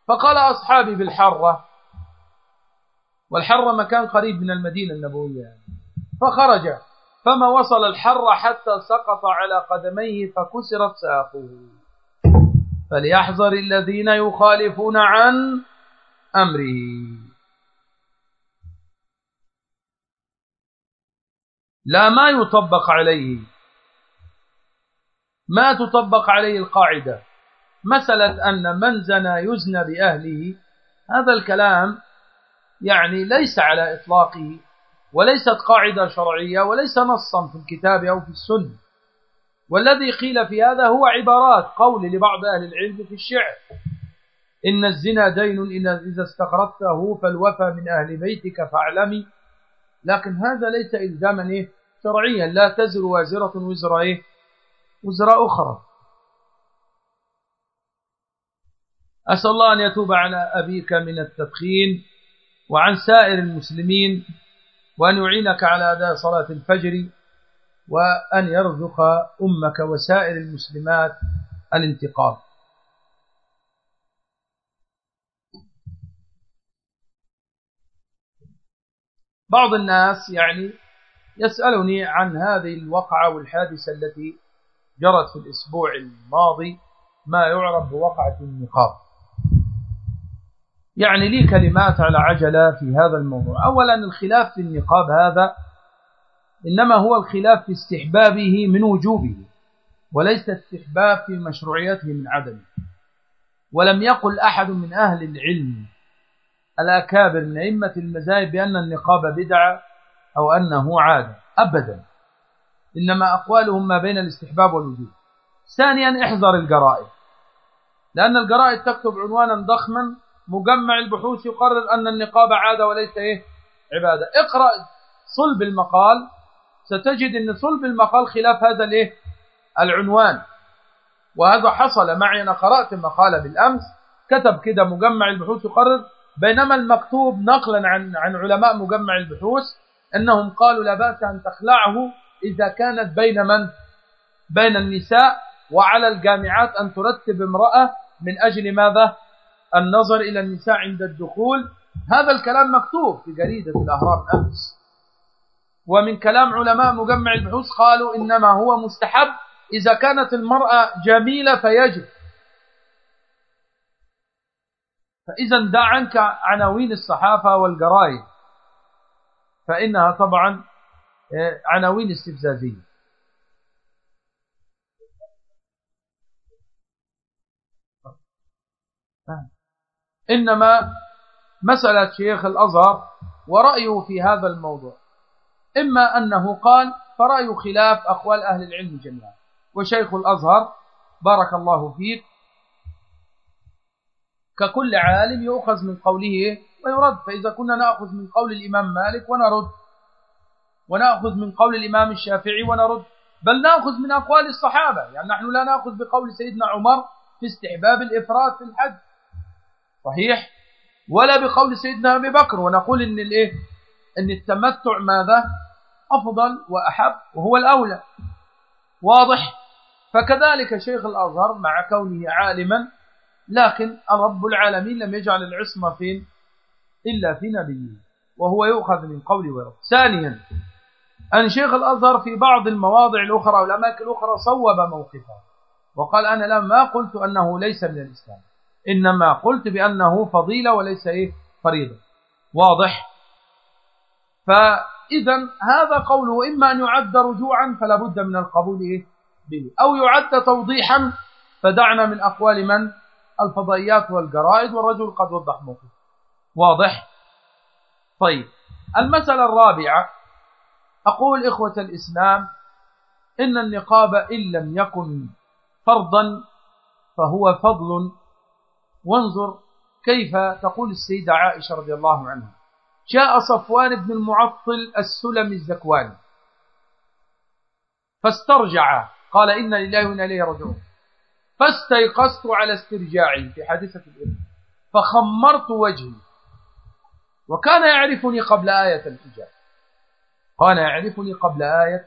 فقال أصحابي بالحرة والحرة مكان قريب من المدينة النبوية. فخرج فما وصل الحر حتى سقط على قدميه فكسرت ساقه. فليحذر الذين يخالفون عن أمره. لا ما يطبق عليه. ما تطبق عليه القاعدة. مسألة أن من زنى يزنى بأهله. هذا الكلام يعني ليس على إطلاقه وليست قاعدة شرعية وليس نصا في الكتاب أو في السنة. والذي قيل في هذا هو عبارات قول لبعض أهل العلم في الشعر. إن الزنا دين إذا استقرضته فالوفى من أهل بيتك فاعلمي. لكن هذا ليس إلزاما إيه؟ شرعيا. لا تزر وازرة وزر إيه؟ وزر أخرى. أسأل الله أن يتوب على أبيك من التدخين وعن سائر المسلمين وأن يعينك على أداء صلاة الفجر وأن يرزق أمك وسائر المسلمات الانتقام. بعض الناس يعني يسألني عن هذه الوقعة والحادثة التي جرت في الأسبوع الماضي ما يعرف بوقعة النقاب. يعني لي كلمات على عجلة في هذا الموضوع. أولا الخلاف في النقاب هذا إنما هو الخلاف في استحبابه من وجوبه وليس استحباب في مشروعيته من عدمه. ولم يقل أحد من أهل العلم الأكابر من أئمة المذاهب بأن النقاب بدعة أو أنه عادة أبدا. إنما أقوالهم ما بين الاستحباب والوجوب ثانيا احذر الجرائد لأن الجرائد تكتب عنوانا ضخما. مجمع البحوث يقرر أن النقاب عادة وليس إيه؟ عبادة. اقرأ صلب المقال. ستجد أن صلب المقال خلاف هذا الإيه؟ العنوان. وهذا حصل معي. أنا قرأت مقالة بالأمس. كتب كده مجمع البحوث يقرر. بينما المكتوب نقلا عن عن علماء مجمع البحوث أنهم قالوا لا بأس أن تخلعه إذا كانت بين من؟ بين النساء وعلى الجامعات أن ترتب امرأة من أجل ماذا؟ النظر إلى النساء عند الدخول. هذا الكلام مكتوب في جريدة الأهرام أمس. ومن كلام علماء مجمع البحوث قالوا إنما هو مستحب إذا كانت المرأة جميلة فيجب فإذا دع عنك عناوين الصحافة والجرائد فإنها طبعا آه، عناوين استفزازية. إنما مسألة شيخ الأزهر ورأيه في هذا الموضوع. إما أنه قال فرأي خلاف أقوال أهل العلم جميعا. وشيخ الأزهر بارك الله فيك ككل عالم يؤخذ من قوله ويرد. فإذا كنا نأخذ من قول الإمام مالك ونرد. ونأخذ من قول الإمام الشافعي ونرد. بل نأخذ من أقوال الصحابة. يعني نحن لا نأخذ بقول سيدنا عمر في استحباب الإفراد في الحج. صحيح؟ ولا بقول سيدنا أبي بكر. ونقول إن الإيه؟ إن التمتع ماذا؟ أفضل وأحب وهو الأولى. واضح؟ فكذلك شيخ الأزهر مع كونه عالما لكن رب العالمين لم يجعل العصمة فين إلا في نبيه وهو يؤخذ من قول ورد. ثانيا أن شيخ الأزهر في بعض المواضع الأخرى والأماكن الأخرى صوب موقفه وقال أنا لما قلت أنه ليس من الإسلام إنما قلت بأنه فضيلة وليس إيه؟ فريضة. واضح؟ فإذا هذا قوله إما أن يعد رجوعا فلا بد من القبول إيه؟ به أو يعد توضيحا فدعنا من أقوال من الفضائيات والجرائد والرجل قد وضح موقف واضح؟ طيب. المسألة الرابعة أقول إخوة الإسلام إن النقاب إن لم يكن فرضا فهو فضل. وانظر كيف تقول السيدة عائشة رضي الله عنها. جاء صفوان بن المعطل السلم الزكواني فاسترجع قال إن لله وإنا إليه رجعون فاستيقظت على استرجاعي في حادثة الإبن فخمرت وجهي. وكان يعرفني قبل آية الحجاب. كان يعرفني قبل آية.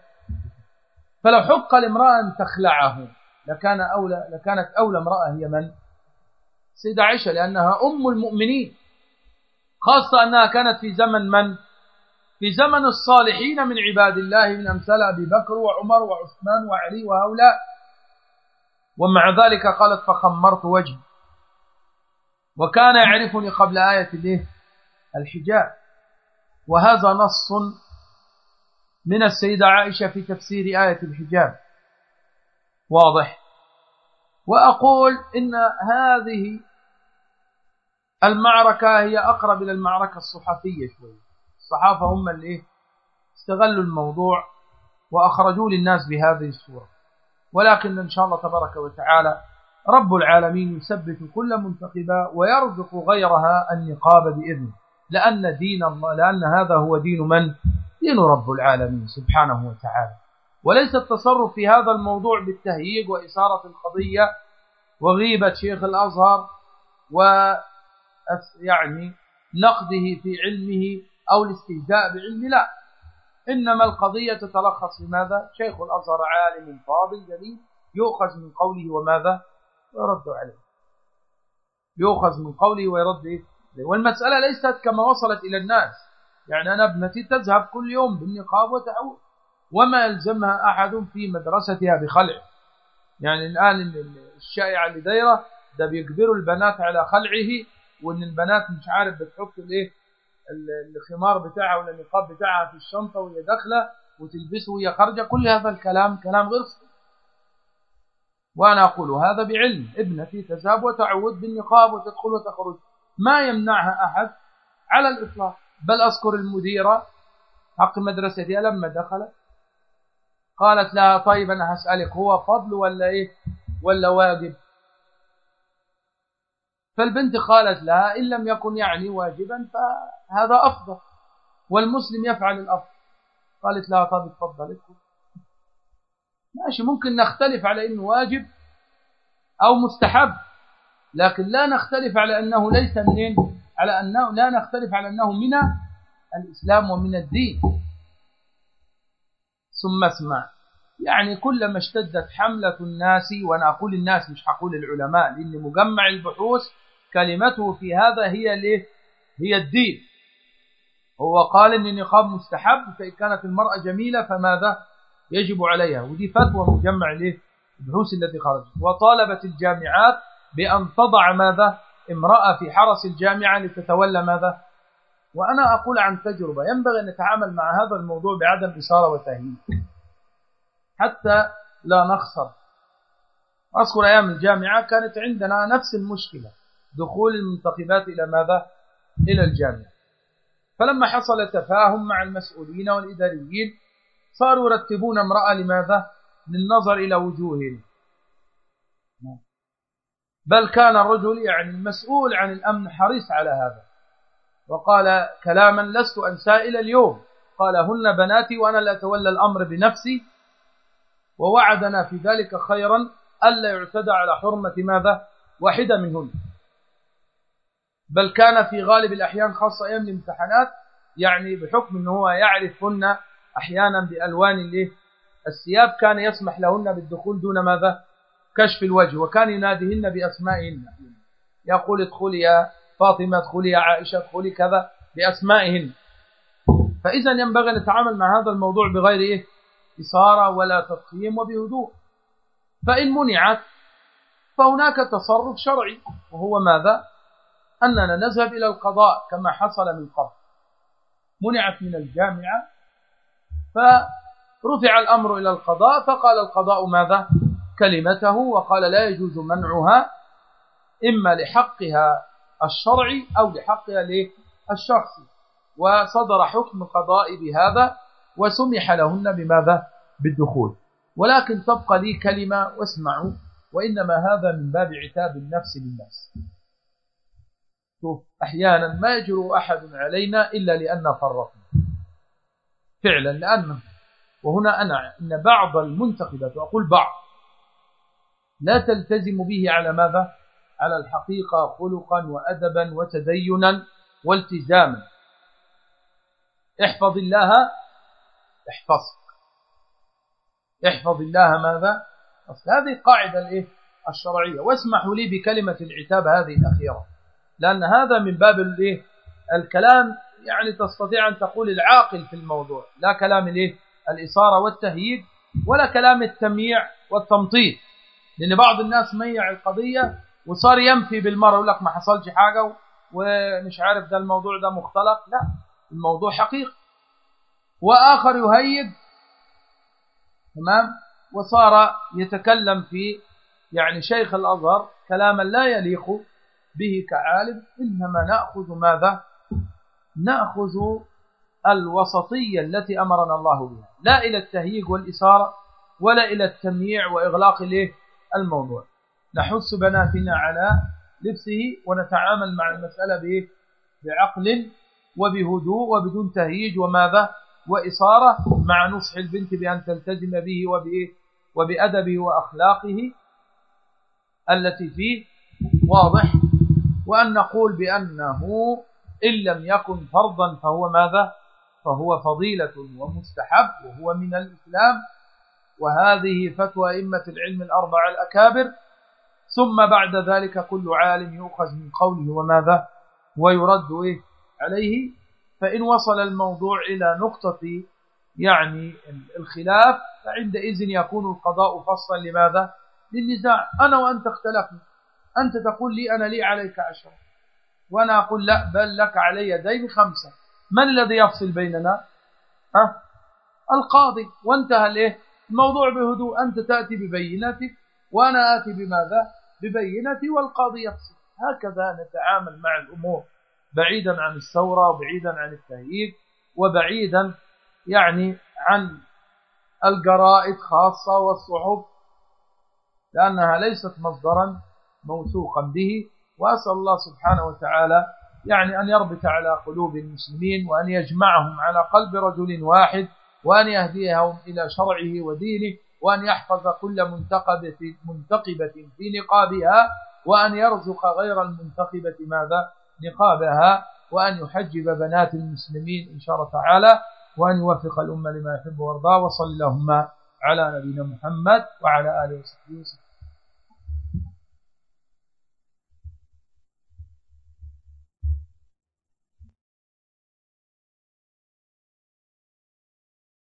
فلو حق لامرأة أن تخلعه لكان أولى لكانت أولى امرأة هي من؟ سيدة عائشة لأنها أم المؤمنين. خاصة أنها كانت في زمن من؟ في زمن الصالحين من عباد الله من أمثال أبي بكر وعمر وعثمان وعلي وهؤلاء. ومع ذلك قالت فخمرت وجهي. وكان يعرفني قبل آية الحجاب. وهذا نص من السيدة عائشة في تفسير آية الحجاب. واضح؟ وأقول إن هذه المعركة هي أقرب إلى المعركة الصحفية شوي. الصحافة هم اللي استغلوا الموضوع وأخرجوا للناس بهذه الصورة. ولكن إن شاء الله تبارك وتعالى رب العالمين يثبت كل منتقبة ويرزق غيرها النقاب بإذنه. لأن دين الله لأن هذا هو دين من؟ دين رب العالمين سبحانه وتعالى. وليس التصرف في هذا الموضوع بالتهييج وإثارة القضية وغيبة شيخ الأزهر و يعني نقده في علمه أو الاستهزاء بعلم لا. إنما القضية تتلخص في ماذا؟ شيخ الأزهر عالم فاضل جليل يؤخذ من قوله وماذا؟ ويرد عليه. يؤخذ من قوله ويرد إيه؟ والمسألة ليست كما وصلت إلى الناس. يعني أنا ابنتي تذهب كل يوم بالنقاب وتعود. وما يلزمها أحد في مدرستها بخلع يعني الآن الشائعة اللي دايرة ده بيجبروا البنات على خلعه وإن البنات مش عارف بتحط الإيه؟ الخمار بتاعها ولا النقاب بتاعها في الشنطة وهي داخلة وتلبسه وهي خارجة كل هذا الكلام كلام غير صحيح. وأنا أقول هذا بعلم ابنتي تذهب وتعود بالنقاب وتدخل وتخرج. ما يمنعها أحد على الإطلاق. بل أذكر المديرة حق مدرستها لما دخلت قالت لها طيب أنا هسألك هو فضل ولا إيه؟ ولا واجب؟ فالبنت قالت لها إن لم يكن يعني واجبا فهذا أفضل والمسلم يفعل الأفضل. قالت لها طب اتفضل ماشي ممكن نختلف على إنه واجب أو مستحب لكن لا نختلف على أنه ليس منين على أنه لا نختلف على أنه من الإسلام ومن الدين. ثم اسمع. يعني كلما اشتدت حملة الناس وأنا أقول الناس مش هقول العلماء لأن مجمع البحوث كلمته في هذا هي ليه هي الدين. هو قال ان النقاب مستحب فإن كانت المرأة جميلة فماذا؟ يجب عليها. ودي فتوى مجمع له البحوث التي خرجت. وطالبت الجامعات بأن تضع ماذا؟ امرأة في حرس الجامعة لتتولى ماذا؟ وأنا أقول عن تجربة. ينبغي أن نتعامل مع هذا الموضوع بعدم إثارة وتهيئ حتى لا نخسر. أذكر أيام الجامعة كانت عندنا نفس المشكلة. دخول المنتخبات إلى ماذا؟ إلى الجامعة. فلما حصل تفاهم مع المسؤولين والإداريين صاروا يرتبون امرأة لماذا؟ للنظر إلى وجوههم. بل كان الرجل يعني المسؤول عن الأمن حريص على هذا. وقال كلاما لست أنسى إلى اليوم. قال هن بناتي وأنا لا أتولى الأمر بنفسي ووعدنا في ذلك خيرا ألا يعتدى على حرمة ماذا؟ واحدة منهن. بل كان في غالب الأحيان خاصة أيام الامتحانات يعني بحكم أنه هو يعرفهن أحيانا بألوان الثياب كان يسمح لهن بالدخول دون ماذا؟ كشف الوجه وكان يناديهن بأسمائهن. يقول ادخلي يا فاطمة ادخلي يا عائشة ادخلي كذا بأسمائهن. فإذا ينبغي أن نتعامل مع هذا الموضوع بغير إيه؟ إثارة ولا تضخيم وبهدوء. فإن منعت فهناك تصرف شرعي وهو ماذا؟ أننا نذهب إلى القضاء كما حصل من قبل. منعت من الجامعة فرفع الأمر إلى القضاء فقال القضاء ماذا؟ كلمته وقال لا يجوز منعها إما لحقها الشرعي أو لحقها للشخصي. وصدر حكم القضاء بهذا وسمح لهن بماذا؟ بالدخول. ولكن تبقى لي كلمة واسمعوا وإنما هذا من باب عتاب النفس للنفس شوف أحيانا ما يجرؤ أحد علينا إلا لأن فرطنا فعلا لأنه وهنا أنا إن بعض المنتقدات وأقول بعض لا تلتزم به على ماذا؟ على الحقيقة خلقا وأدبا وتدينا والتزاما. احفظ الله احفظك. احفظ الله ماذا؟ هذه قاعدة الإيه؟ الشرعية. واسمحوا لي بكلمة العتاب هذه الأخيرة. لأن هذا من باب الإيه؟ الكلام يعني تستطيع أن تقول العاقل في الموضوع. لا كلام الإيه؟ الإثارة والتهييج ولا كلام التمييع والتمطيط. لأن بعض الناس ميع القضية وصار ينفي بالمرة يقول لك ما حصلش حاجة ومش عارف ده الموضوع ده مختلط لا الموضوع حقيقي. وآخر يهيج تمام؟ وصار يتكلم في يعني شيخ الأزهر كلاما لا يليق به كعالم إنما نأخذ ماذا؟ نأخذ الوسطية التي أمرنا الله بها لا إلى التهييج والإثارة ولا إلى التمييع وإغلاق الموضوع. نحث بناتنا على لبسه ونتعامل مع المسألة بعقل وبهدوء وبدون تهييج وماذا؟ وإصارة مع نصح البنت بأن تلتزم به وبإيه؟ وبأدبه وأخلاقه التي فيه واضح. وأن نقول بأنه إن لم يكن فرضا فهو ماذا؟ فهو فضيلة ومستحب وهو من الإسلام. وهذه فتوى أئمة العلم الأربعة الأكابر. ثم بعد ذلك كل عالم يؤخذ من قوله وماذا؟ ويرد إيه؟ عليه. فإن وصل الموضوع إلى نقطة يعني الخلاف فعندئذ يكون القضاء فصلا لماذا؟ للنزاع. أنا وأنت اختلفنا. أنت تقول لي أنا لي عليك عشرة. وأنا أقول لا بل لك علي دين خمسة. من الذي يفصل بيننا؟ ها؟ القاضي. وانتهى الايه الموضوع بهدوء. أنت تأتي ببينتك وأنا آتي بماذا؟ ببينتي والقاضي يفصل. هكذا نتعامل مع الأمور بعيدا عن الثورة وبعيدا عن التهييج وبعيدا يعني عن الجرائد خاصة والصحف لأنها ليست مصدرا موثوقا به وأسأل الله سبحانه وتعالى يعني أن يربط على قلوب المسلمين وأن يجمعهم على قلب رجل واحد وأن يهديهم إلى شرعه ودينه وأن يحفظ كل منتقبة, منتقبة في نقابها وأن يرزق غير المنتقبة ماذا؟ نقابها وأن يحجب بنات المسلمين إن شاء الله تعالى وأن يوفق الأمة لما يحب وارضاه وصلى اللهم على نبينا محمد وعلى آله وصحبه وسلم.